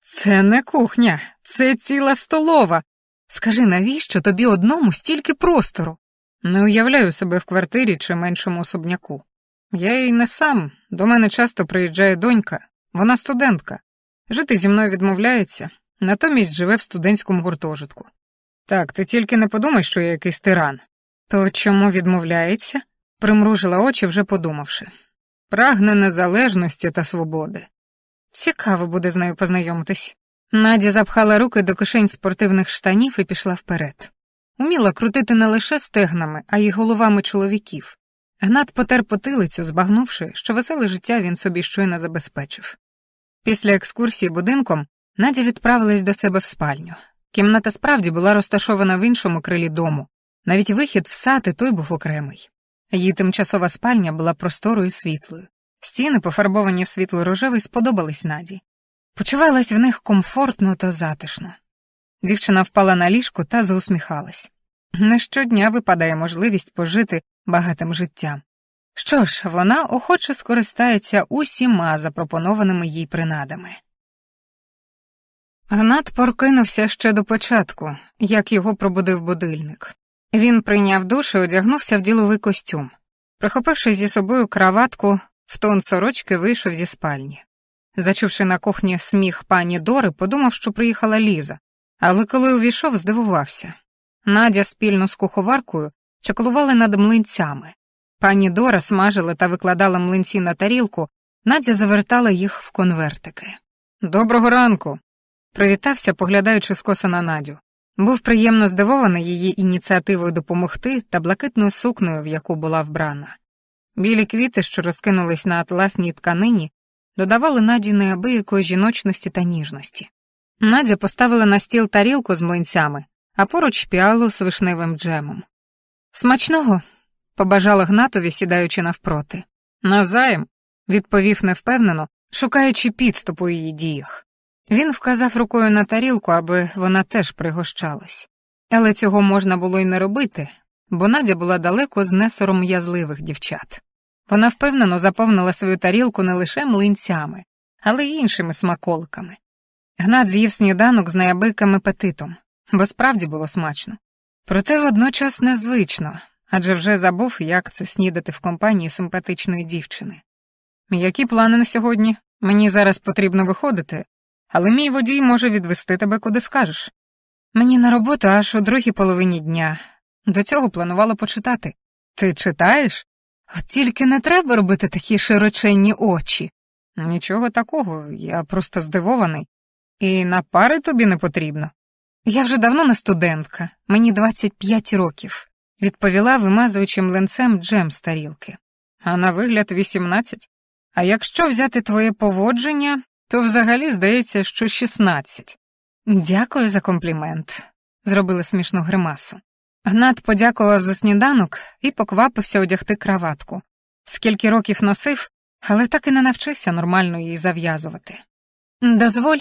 Це не кухня, це ціла столова. Скажи, навіщо тобі одному стільки простору? Не уявляю себе в квартирі чи меншому особняку. Я й не сам, до мене часто приїжджає донька, вона студентка. Жити зі мною відмовляється, натомість живе в студентському гуртожитку. Так, ти тільки не подумай, що я якийсь тиран. То чому відмовляється? примружила очі, вже подумавши. Прагне незалежності та свободи. Цікаво буде з нею познайомитись. Надя запхала руки до кишень спортивних штанів і пішла вперед. Уміла крутити не лише стегнами, а й головами чоловіків. Гнат потер потилицю, збагнувши, що веселе життя він собі щойно забезпечив. Після екскурсії будинком Надя відправилась до себе в спальню. Кімната справді була розташована в іншому крилі дому, навіть вихід в сад і той був окремий. Її тимчасова спальня була просторою світлою. Стіни, пофарбовані в світло рожевий, сподобались Наді. Почувалась в них комфортно та затишно. Дівчина впала на ліжко та заусміхалась. Не щодня випадає можливість пожити багатим життям. Що ж, вона охоче скористається усіма запропонованими їй принадами. Гнат прокинувся ще до початку, як його пробудив будильник. Він прийняв душ і одягнувся в діловий костюм. Прихопивши зі собою краватку, в тон сорочки вийшов зі спальні. Зачувши на кухні сміх пані Дори, подумав, що приїхала Ліза, але коли увійшов, здивувався. Надя спільно з куховаркою чаклували над млинцями. Пані Дора смажила та викладала млинці на тарілку, Надя завертала їх в конвертики. Доброго ранку. Привітався, поглядаючи скоса на Надю. Був приємно здивований її ініціативою допомогти та блакитною сукнею, в яку була вбрана. Білі квіти, що розкинулись на атласній тканині, додавали Наді неабиякої жіночності та ніжності. Надя поставила на стіл тарілку з млинцями, а поруч піалу з вишневим джемом. Смачного, побажала Гнатові, сідаючи навпроти. Навзаєм, відповів невпевнено, шукаючи підступу у її діях. Він вказав рукою на тарілку, аби вона теж пригощалась. Але цього можна було й не робити, бо Надя була далеко з несором язливих дівчат. Вона впевнено заповнила свою тарілку не лише млинцями, але й іншими смаколиками. Гнат з'їв сніданок з неабиким апетитом, бо справді було смачно. Проте водночас незвично, адже вже забув, як це снідати в компанії симпатичної дівчини. Які плани на сьогодні? Мені зараз потрібно виходити, але мій водій може відвести тебе куди скажеш. Мені на роботу аж у другій половині дня. До цього планувала почитати. Ти читаєш? От тільки не треба робити такі широченні очі. Нічого такого, я просто здивований. І на пари тобі не потрібно. Я вже давно не студентка, мені 25 років, відповіла, вимазуючи млинцем джем з тарілки. А на вигляд 18. А якщо взяти твоє поводження, то взагалі здається, що 16. Дякую за комплімент, зробила смішну гримасу. Гнат подякував за сніданок і поквапився одягти краватку. Скільки років носив, але так і не навчився нормально її зав'язувати. Дозволь,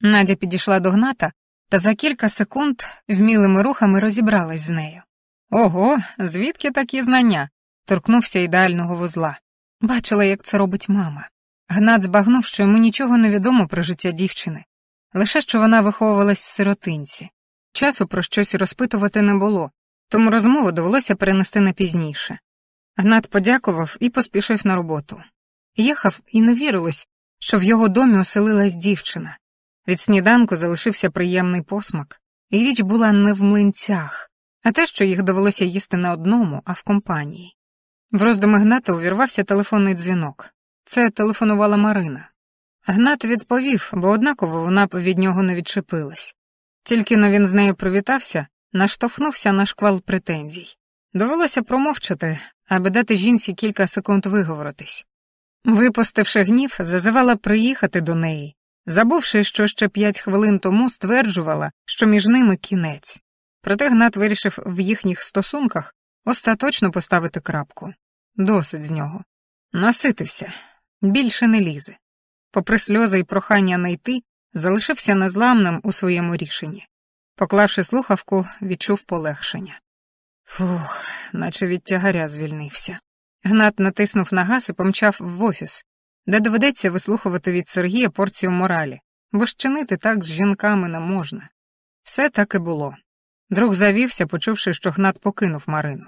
Надя підійшла до гната та за кілька секунд вмілими рухами розібралась з нею. Ого, звідки такі знання? торкнувся ідеального вузла. Бачила, як це робить мама. Гнат збагнув, що йому нічого не відомо про життя дівчини, лише що вона виховувалась в сиротинці. Часу про щось розпитувати не було, тому розмову довелося перенести на пізніше. Гнат подякував і поспішив на роботу. Їхав і не вірилось, що в його домі оселилась дівчина. Від сніданку залишився приємний посмак, і річ була не в млинцях, а те, що їх довелося їсти не одному, а в компанії. В роздуми Гната увірвався телефонний дзвінок. Це телефонувала Марина. Гнат відповів, бо однаково вона б від нього не відчепилась. Тільки но він з нею привітався, наштовхнувся на шквал претензій. Довелося промовчати, аби дати жінці кілька секунд виговоритись. Випустивши гнів, зазивала приїхати до неї, забувши, що ще п'ять хвилин тому стверджувала, що між ними кінець. Проте Гнат вирішив в їхніх стосунках остаточно поставити крапку. Досить з нього. Наситився, більше не лізе. Попри сльози і прохання не йти, залишився незламним у своєму рішенні. Поклавши слухавку, відчув полегшення. Фух, наче від тягаря звільнився. Гнат натиснув на газ і помчав в офіс, де доведеться вислухувати від Сергія порцію моралі, бо ж чинити так з жінками не можна. Все так і було. Друг завівся, почувши, що Гнат покинув Марину.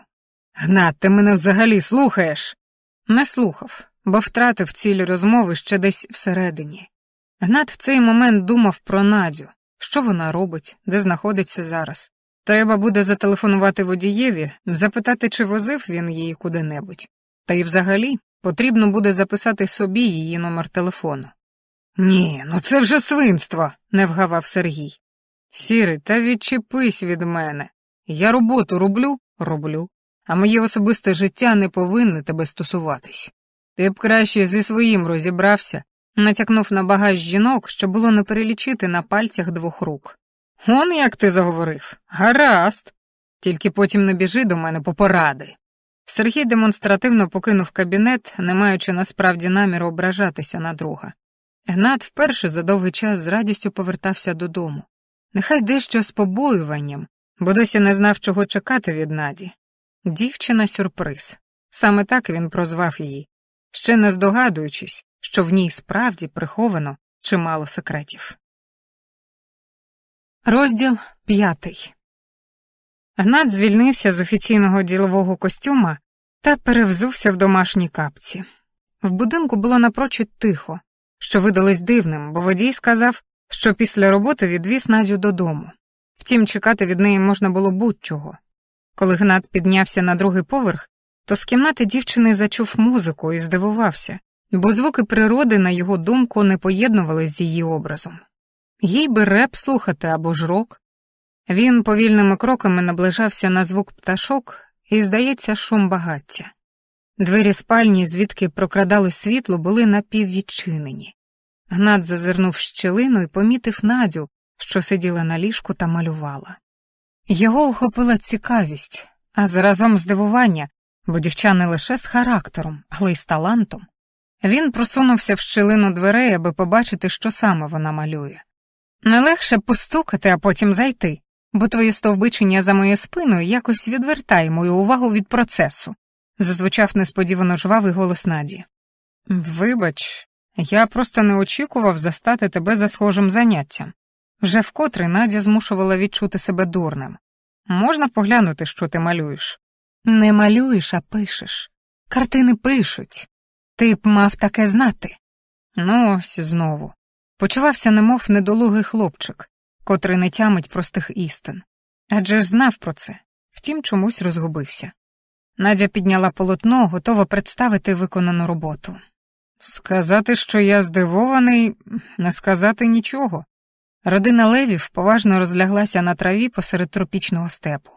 Гнат, ти мене взагалі слухаєш? Не слухав, бо втратив ціль розмови ще десь всередині. Гнат в цей момент думав про Надю, що вона робить, де знаходиться зараз. Треба буде зателефонувати водієві, запитати, чи возив він її куди-небудь. Та й взагалі потрібно буде записати собі її номер телефону. Ні, ну це вже свинство, не вгавав Сергій. Сірий, та відчепись від мене. Я роботу роблю, роблю, а моє особисте життя не повинне тебе стосуватись. Ти б краще зі своїм розібрався, натякнув на багаж жінок, що було не перелічити на пальцях двох рук. Он як ти заговорив? Гаразд. Тільки потім не біжи до мене по поради. Сергій демонстративно покинув кабінет, не маючи насправді наміру ображатися на друга. Гнат вперше за довгий час з радістю повертався додому. Нехай дещо з побоюванням, бо досі не знав, чого чекати від Наді. Дівчина сюрприз. Саме так він прозвав її, ще не здогадуючись, що в ній справді приховано чимало секретів. Розділ п'ятий. Гнат звільнився з офіційного ділового костюма та перевзувся в домашній капці. В будинку було напрочуд тихо, що видалось дивним, бо водій сказав, що після роботи відвіз Надю додому. Втім, чекати від неї можна було будь-чого. Коли Гнат піднявся на другий поверх, то з кімнати дівчини зачув музику і здивувався, бо звуки природи, на його думку, не поєднувались з її образом. Їй би реп слухати або ж рок. Він повільними кроками наближався на звук пташок і, здається, шум багаття. Двері спальні, звідки прокрадалось світло, були напіввідчинені. Гнат зазирнув щелину і помітив Надю, що сиділа на ліжку та малювала. Його охопила цікавість, а заразом здивування, бо дівча не лише з характером, але й з талантом. Він просунувся в щелину дверей, аби побачити, що саме вона малює. Не легше постукати, а потім зайти, бо твоє стовбичення за моєю спиною якось відвертає мою увагу від процесу, зазвучав несподівано жвавий голос Наді. Вибач, я просто не очікував застати тебе за схожим заняттям. Вже вкотре Надя змушувала відчути себе дурним. Можна поглянути, що ти малюєш? Не малюєш, а пишеш. Картини пишуть. Ти б мав таке знати. Ну, ось знову. Почувався, немов недолугий хлопчик, котрий не тямить простих істин. Адже ж знав про це, втім чомусь розгубився. Надя підняла полотно, готова представити виконану роботу. Сказати, що я здивований, не сказати нічого. Родина левів поважно розляглася на траві посеред тропічного степу.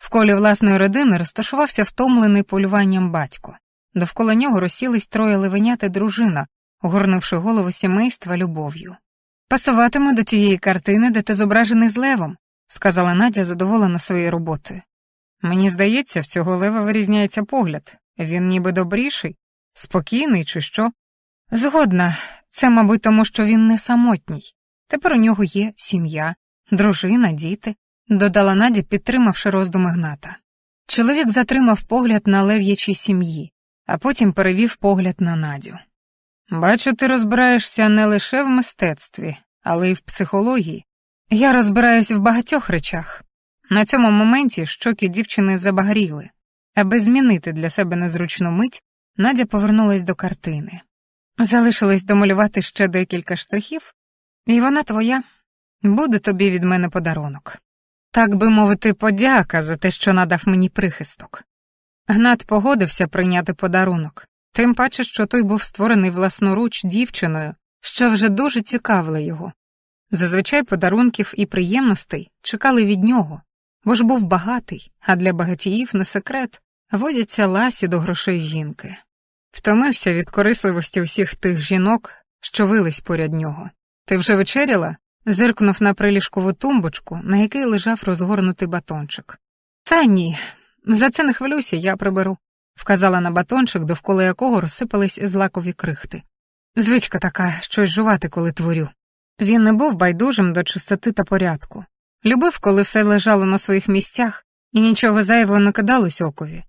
В колі власної родини розташувався втомлений полюванням батько. Довкола нього розсілись троє левенят і дружина, огорнувши голову сімейства любов'ю. Пасуватиму до тієї картини, де ти зображений з левом, сказала Надя, задоволена своєю роботою. Мені здається, в цього лева вирізняється погляд. Він ніби добріший, спокійний, чи що. Згодна, це, мабуть, тому що він не самотній. Тепер у нього є сім'я, дружина, діти, додала Надя, підтримавши роздуми Гната. Чоловік затримав погляд на лев'ячій сім'ї, а потім перевів погляд на Надю. Бачу, ти розбираєшся не лише в мистецтві, але й в психології. Я розбираюсь в багатьох речах. На цьому моменті щоки дівчини забагріли. Аби змінити для себе незручну мить, Надя повернулась до картини. Залишилось домалювати ще декілька штрихів, І вона твоя, буде тобі від мене подарунок. Так би мовити, подяка за те, що надав мені прихисток. Гнат погодився прийняти подарунок, тим паче, що той був створений власноруч дівчиною, що вже дуже цікавила його. Зазвичай подарунків і приємностей чекали від нього, бо ж був багатий, а для багатіїв не секрет водяться ласі до грошей жінки. Втомився від корисливості усіх тих жінок, що вились поряд нього. Ти вже вечеряла? Зиркнув на приліжкову тумбочку, на якій лежав розгорнутий батончик. Та ні, за це не хвилюйся, я приберу, вказала на батончик, довкола якого розсипались злакові крихти. Звичка така, щось жувати, коли творю. Він не був байдужим до чистоти та порядку. Любив, коли все лежало на своїх місцях і нічого зайвого не кидалось окові.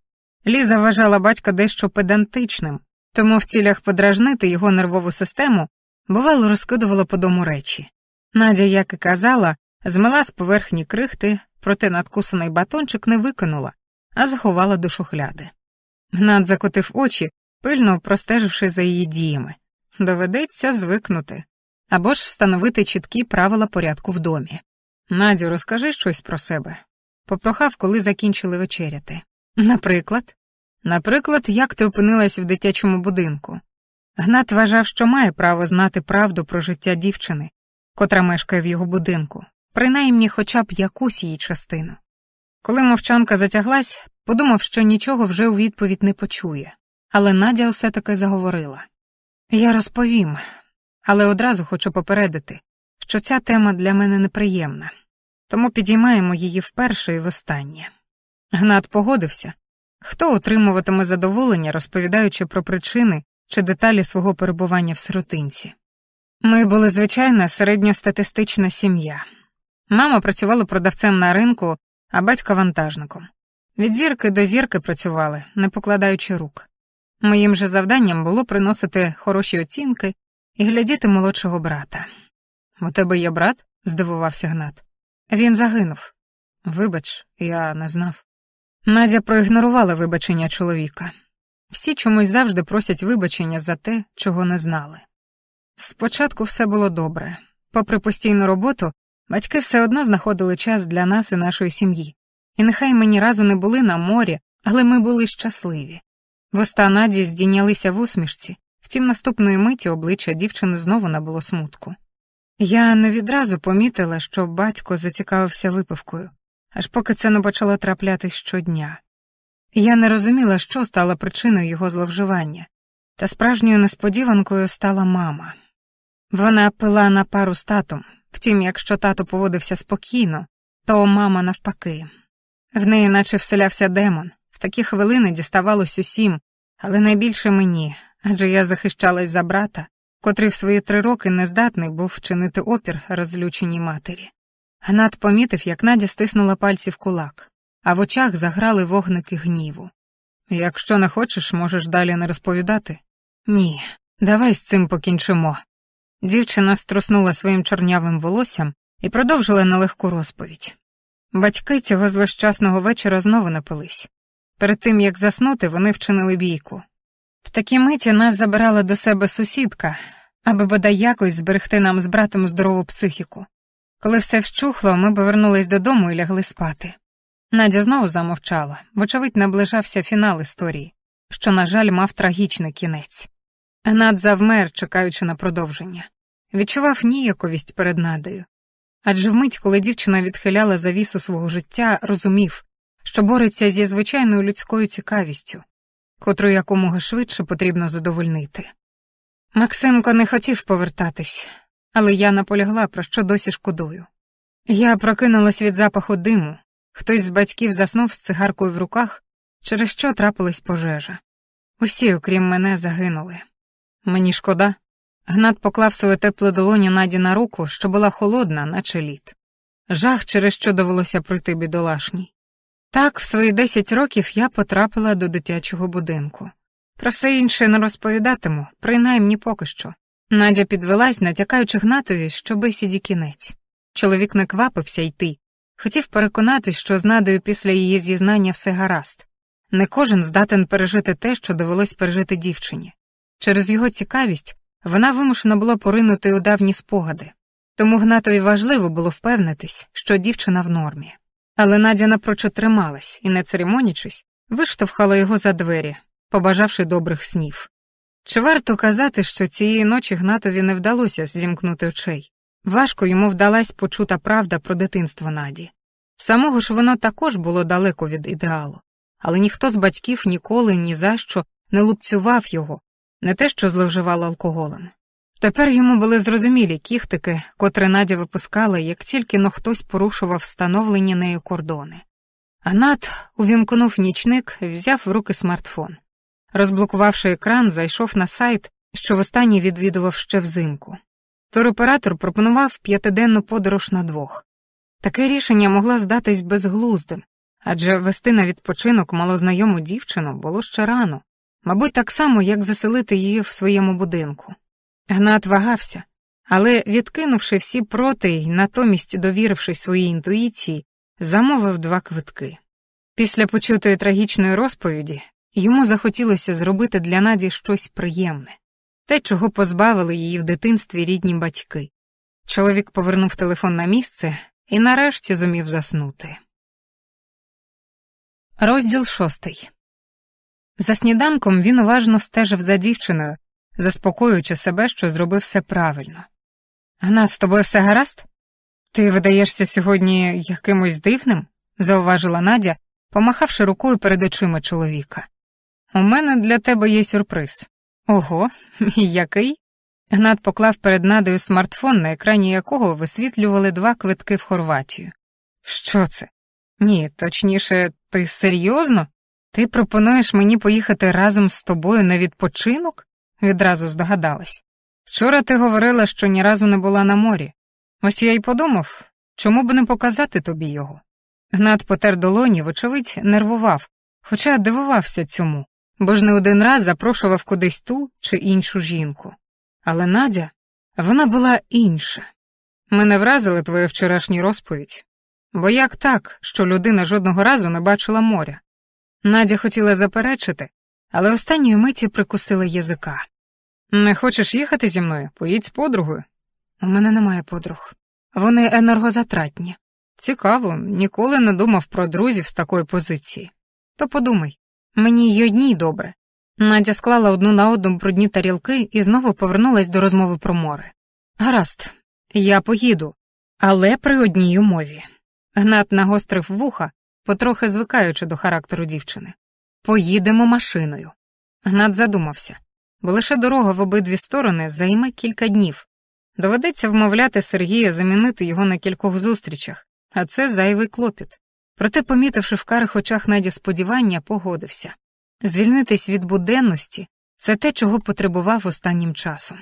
Ліза вважала батька дещо педантичним, тому в цілях подражнити його нервову систему бувало розкидувала по дому речі. Надя, як і казала, змила з поверхні крихти, проте надкусаний батончик не викинула, а заховала до шухляди. Гнат закотив очі, пильно простеживши за її діями. Доведеться звикнути або ж встановити чіткі правила порядку в домі. Надю, розкажи щось про себе. Попрохав, коли закінчили вечеряти. Наприклад, наприклад, як ти опинилась в дитячому будинку. Гнат вважав, що має право знати правду про життя дівчини, котра мешкає в його будинку, принаймні хоча б якусь її частину. Коли мовчанка затяглась, подумав, що нічого вже у відповідь не почує, але Надя усе таки заговорила. Я розповім, але одразу хочу попередити, що ця тема для мене неприємна, тому підіймаємо її вперше і востаннє. Гнат погодився, хто отримуватиме задоволення, розповідаючи про причини чи деталі свого перебування в сиротинці. Ми були звичайна середньостатистична сім'я. Мама працювала продавцем на ринку, а батько вантажником. Від зірки до зірки працювали, не покладаючи рук. Моїм же завданням було приносити хороші оцінки і глядіти молодшого брата. У тебе є брат? здивувався Гнат. Він загинув. Вибач, я не знав. Надя проігнорувала вибачення чоловіка. Всі чомусь завжди просять вибачення за те, чого не знали. Спочатку все було добре. Попри постійну роботу, батьки все одно знаходили час для нас і нашої сім'ї. І нехай ми ні разу не були на морі, але ми були щасливі. Воста Наді здійнялися в усмішці, втім наступної миті обличчя дівчини знову набуло смутку. Я не відразу помітила, що батько зацікавився випивкою, аж поки це не почало траплятись щодня. Я не розуміла, що стало причиною його зловживання, та справжньою несподіванкою стала мама. Вона пила на пару з татом, втім, якщо тато поводився спокійно, то мама навпаки. В неї наче вселявся демон, в такі хвилини діставалось усім, але найбільше мені, адже я захищалась за брата, котрий в свої три роки нездатний був вчинити опір розлюченій матері. Гнат помітив, як Надя стиснула пальці в кулак, а в очах заграли вогники гніву. Якщо не хочеш, можеш далі не розповідати? Ні, давай з цим покінчимо. Дівчина струснула своїм чорнявим волоссям і продовжила нелегку розповідь. Батьки цього злощасного вечора знову напились. Перед тим як заснути, вони вчинили бійку. В такій миті нас забирала до себе сусідка, аби бодай якось зберегти нам з братом здорову психіку. Коли все вщухло, ми повернулись додому і лягли спати. Надя знову замовчала, вочевидь, наближався фінал історії, що, на жаль, мав трагічний кінець. Гнат завмер, чекаючи на продовження, відчував ніяковість перед надою. Адже вмить, коли дівчина відхиляла завісу свого життя, розумів, що бореться зі звичайною людською цікавістю, котру якомога швидше потрібно задовольнити. Максимко не хотів повертатись, але я наполягла, про що досі шкодую. Я прокинулась від запаху диму, хтось з батьків заснув з цигаркою в руках, через що трапилась пожежа. Усі, окрім мене, загинули. Мені шкода. Гнат поклав свою теплу долоню наді на руку, що була холодна, наче лід. Жах, через що довелося пройти бідолашній. Так, в свої десять років я потрапила до дитячого будинку. Про все інше не розповідатиму, принаймні поки що. Надя підвелась, натякаючи Гнатові, що бесіді кінець. Чоловік не квапився йти, хотів переконатись, що з Надою після її зізнання все гаразд. Не кожен здатен пережити те, що довелось пережити дівчині. Через його цікавість вона вимушена була поринути у давні спогади. Тому Гнатові важливо було впевнитись, що дівчина в нормі. Але Надя напрочуд трималась і, не церемонячись, виштовхала його за двері, побажавши добрих снів. Чи варто казати, що цієї ночі Гнатові не вдалося зімкнути очей? Важко йому вдалась почута правда про дитинство Наді. Самого ж воно також було далеко від ідеалу, але ніхто з батьків ніколи ні за що не лупцював його, не те, що зловживало алкоголем. Тепер йому були зрозумілі кіхтики, котре Надя випускала, як тільки но хтось порушував встановлені нею кордони. А Над увімкнув нічник, взяв в руки смартфон. Розблокувавши екран, зайшов на сайт, що востаннє відвідував ще взимку. Туроператор пропонував п'ятиденну подорож на двох. Таке рішення могло здатись безглуздим, адже вести на відпочинок малознайому дівчину було ще рано, мабуть, так само, як заселити її в своєму будинку. Гнат вагався, але, відкинувши всі проти й натомість довірившись своїй інтуїції, замовив два квитки. Після почутої трагічної розповіді йому захотілося зробити для Наді щось приємне, те, чого позбавили її в дитинстві рідні батьки. Чоловік повернув телефон на місце і нарешті зумів заснути. Розділ шостий. За сніданком він уважно стежив за дівчиною, заспокоюючи себе, що зробив все правильно. Гнат, з тобою все гаразд? Ти видаєшся сьогодні якимось дивним? зауважила Надя, помахавши рукою перед очима чоловіка. У мене для тебе є сюрприз. Ого, <laughs> який? Гнат поклав перед Надою смартфон, на екрані якого висвітлювали два квитки в Хорватію. Що це? Ні, точніше, ти серйозно? Ти пропонуєш мені поїхати разом з тобою на відпочинок? відразу здогадалась. Вчора ти говорила, що ні разу не була на морі. Ось я й подумав, чому б не показати тобі його. Гнат потер долоні, вочевидь, нервував, хоча дивувався цьому, бо ж не один раз запрошував кудись ту чи іншу жінку. Але Надя, вона була інша. Мене вразила твоя вчорашня розповідь. Бо як так, що людина жодного разу не бачила моря? Надя хотіла заперечити, але останньої миті прикусила язика. Не хочеш їхати зі мною? Поїдь з подругою. У мене немає подруг. Вони енергозатратні. Цікаво, ніколи не думав про друзів з такої позиції. То подумай, мені й одній добре. Надя склала одну на одну брудні тарілки і знову повернулась до розмови про море. Гаразд, я поїду, але при одній умові. Гнат нагострив вуха, потрохи звикаючи до характеру дівчини. Поїдемо машиною. Гнат задумався, бо лише дорога в обидві сторони займе кілька днів. Доведеться вмовляти Сергія замінити його на кількох зустрічах, а це зайвий клопіт. Проте, помітивши в карих очах Наді сподівання, погодився. Звільнитись від буденності це те, чого потребував останнім часом.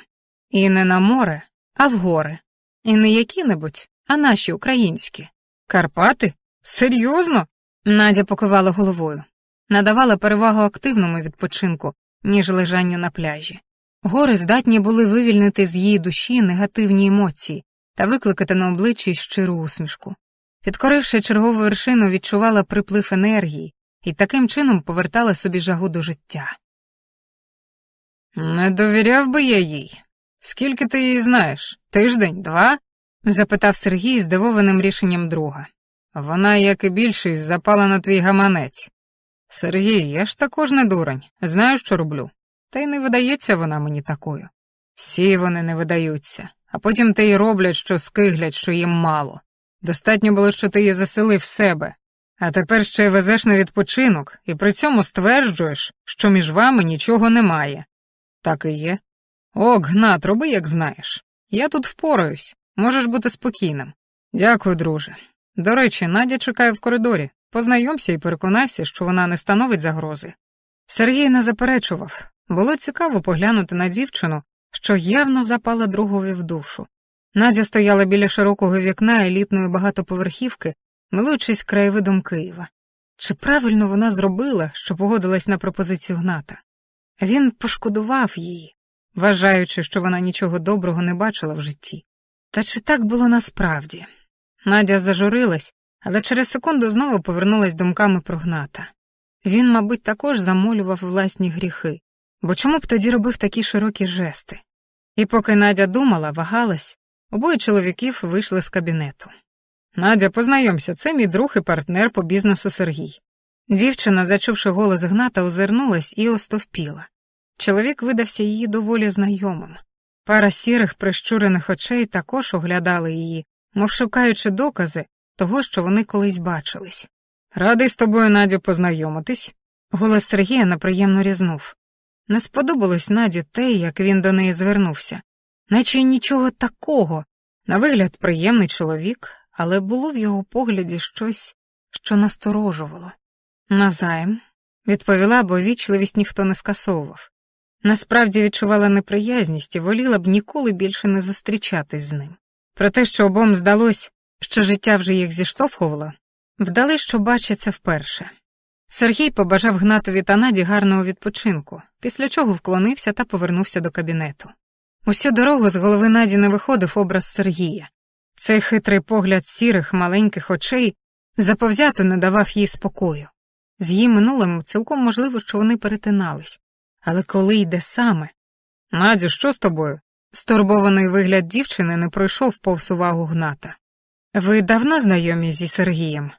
І не на море, а в гори. І не які-небудь, а наші українські. Карпати? Серйозно? Надя покивала головою, надавала перевагу активному відпочинку, ніж лежанню на пляжі. Гори здатні були вивільнити з її душі негативні емоції та викликати на обличчі щиру усмішку. Підкоривши чергову вершину, відчувала приплив енергії і таким чином повертала собі жагу до життя. Не довіряв би я їй. Скільки ти її знаєш? Тиждень, два? запитав Сергій здивованим рішенням друга. Вона, як і більшість, запала на твій гаманець. Сергій, я ж також не дурень, знаю, що роблю. Та й не видається вона мені такою. Всі вони не видаються, а потім те й роблять, що скиглять, що їм мало. Достатньо було, що ти її заселив в себе, а тепер ще й везеш на відпочинок і при цьому стверджуєш, що між вами нічого немає. Так і є. О, Гнат, роби, як знаєш. Я тут впораюсь, можеш бути спокійним. Дякую, друже. До речі, Надя чекає в коридорі. Познайомся і переконайся, що вона не становить загрози. Сергій не заперечував. Було цікаво поглянути на дівчину, що явно запала другові в душу. Надя стояла біля широкого вікна елітної багатоповерхівки, милуючись краєвидом Києва. Чи правильно вона зробила, що погодилась на пропозицію Гната? Він пошкодував її, вважаючи, що вона нічого доброго не бачила в житті. Та чи так було насправді? Надя зажурилась, але через секунду знову повернулась думками про Гната. Він, мабуть, також замолював власні гріхи, бо чому б тоді робив такі широкі жести? І поки Надя думала, вагалась, Обоє чоловіків вийшли з кабінету. Надя, познайомся, це мій друг і партнер по бізнесу Сергій. Дівчина, зачувши голос Гната, озирнулась і остовпіла. Чоловік видався її доволі знайомим. Пара сірих прищурених очей також оглядали її, мов шукаючи докази того, що вони колись бачились. Радий з тобою, Надю, познайомитись. Голос Сергія неприємно різнув. Не сподобалось Наді те, як він до неї звернувся, наче нічого такого. На вигляд, приємний чоловік, але було в його погляді щось, що насторожувало. Назаєм, відповіла, бо вічливість ніхто не скасовував. Насправді відчувала неприязність і воліла б ніколи більше не зустрічатись з ним. Про те, що обом здалось, що життя вже їх зіштовхувало, вдали, що бачиться вперше. Сергій побажав Гнатові та Наді гарного відпочинку, після чого вклонився та повернувся до кабінету. Усю дорогу з голови Наді не виходив образ Сергія. Цей хитрий погляд сірих маленьких очей заповзято не давав їй спокою. З її минулим цілком можливо, що вони перетинались. Але коли йде саме. Надю, що з тобою? Стурбований вигляд дівчини не пройшов повз увагу гната. Ви давно знайомі зі Сергієм?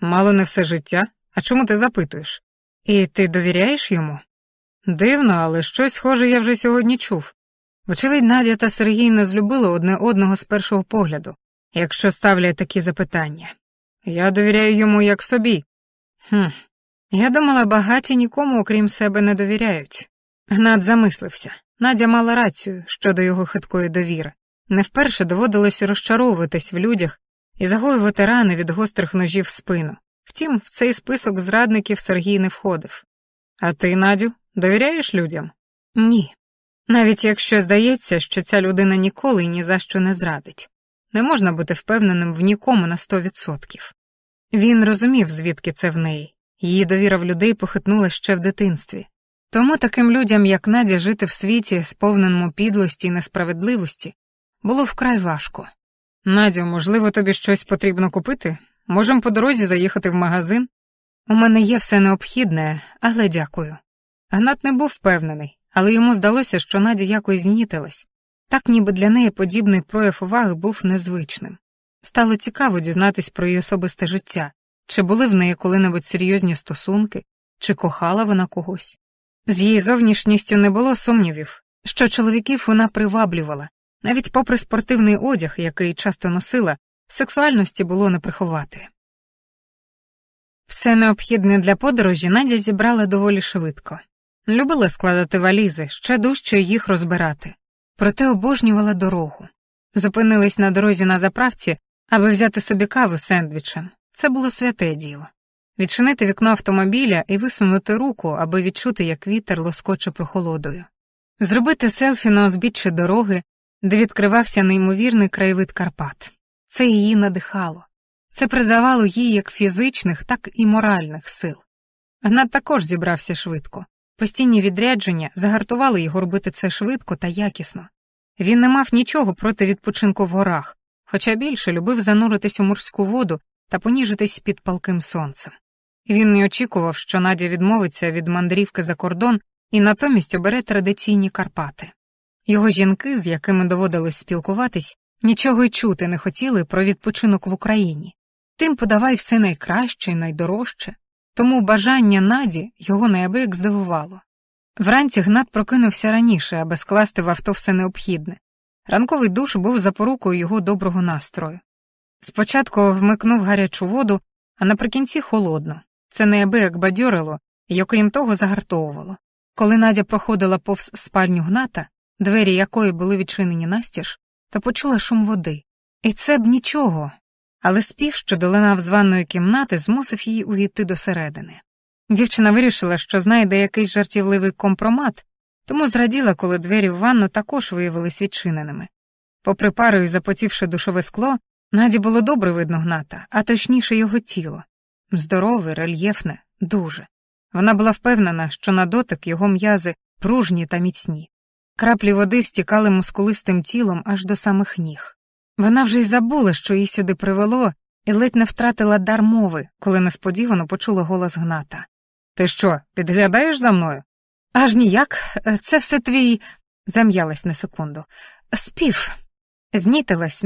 Мало не все життя. А чому ти запитуєш? І ти довіряєш йому? Дивно, але щось схоже я вже сьогодні чув. Вочевидь, Надя та Сергій не злюбили одне одного з першого погляду, якщо ставлять такі запитання. Я довіряю йому як собі. Хм, я думала, багаті нікому, окрім себе, не довіряють. Гнат замислився. Надя мала рацію щодо його хиткої довіри. Не вперше доводилось розчаровуватись в людях і загоювати рани від гострих ножів в спину. Втім, в цей список зрадників Сергій не входив. А ти, Надю, довіряєш людям? Ні. Навіть якщо здається, що ця людина ніколи і ні за що не зрадить. Не можна бути впевненим в нікому на сто відсотків. Він розумів, звідки це в неї. Її довіра в людей похитнула ще в дитинстві. Тому таким людям, як Надя, жити в світі, сповненому підлості і несправедливості, було вкрай важко. Надю, можливо, тобі щось потрібно купити? Можемо по дорозі заїхати в магазин? У мене є все необхідне, але дякую. Гнат не був впевнений, але йому здалося, що Надя якось знітилась. Так ніби для неї подібний прояв уваги був незвичним. Стало цікаво дізнатись про її особисте життя, чи були в неї коли-небудь серйозні стосунки, чи кохала вона когось. З її зовнішністю не було сумнівів, що чоловіків вона приваблювала, навіть попри спортивний одяг, який часто носила, сексуальності було не приховати. Все необхідне для подорожі Надя зібрала доволі швидко. Любила складати валізи, ще дужче їх розбирати, проте обожнювала дорогу. Зупинились на дорозі на заправці, аби взяти собі каву з сендвічем. Це було святе діло. Відчинити вікно автомобіля і висунути руку, аби відчути, як вітер лоскоче прохолодою. Зробити селфі на узбіччі дороги, де відкривався неймовірний краєвид Карпат. Це її надихало. Це придавало їй як фізичних, так і моральних сил. Гнат також зібрався швидко. Постійні відрядження загартували його робити це швидко та якісно. Він не мав нічого проти відпочинку в горах, хоча більше любив зануритись у морську воду та поніжитись під палким сонцем. Він не очікував, що Надя відмовиться від мандрівки за кордон і натомість обере традиційні Карпати. Його жінки, з якими доводилось спілкуватись, нічого й чути не хотіли про відпочинок в Україні. Тим подавай все найкраще і найдорожче, тому бажання Наді його неабияк здивувало. Вранці Гнат прокинувся раніше, аби скласти в авто все необхідне. Ранковий душ був запорукою його доброго настрою. Спочатку вмикнув гарячу воду, а наприкінці холодно. Це неабияк бадьорило і, окрім того, загартовувало. Коли Надя проходила повз спальню гната, двері якої були відчинені настіж, то почула шум води. І це б нічого, але спів, що долинав з ванної кімнати, змусив її увійти досередини. Дівчина вирішила, що знайде якийсь жартівливий компромат, тому зраділа, коли двері в ванну також виявились відчиненими. Попри пару і запотівши душове скло, Наді було добре видно гната, а точніше його тіло. Здорове, рельєфне, дуже. Вона була впевнена, що на дотик його м'язи пружні та міцні. Краплі води стікали мускулистим тілом аж до самих ніг. Вона вже й забула, що її сюди привело, і ледь не втратила дар мови, коли несподівано почула голос гната. Ти що, підглядаєш за мною? Аж ніяк, це все твій. зам'ялась на секунду. Спів. знітилась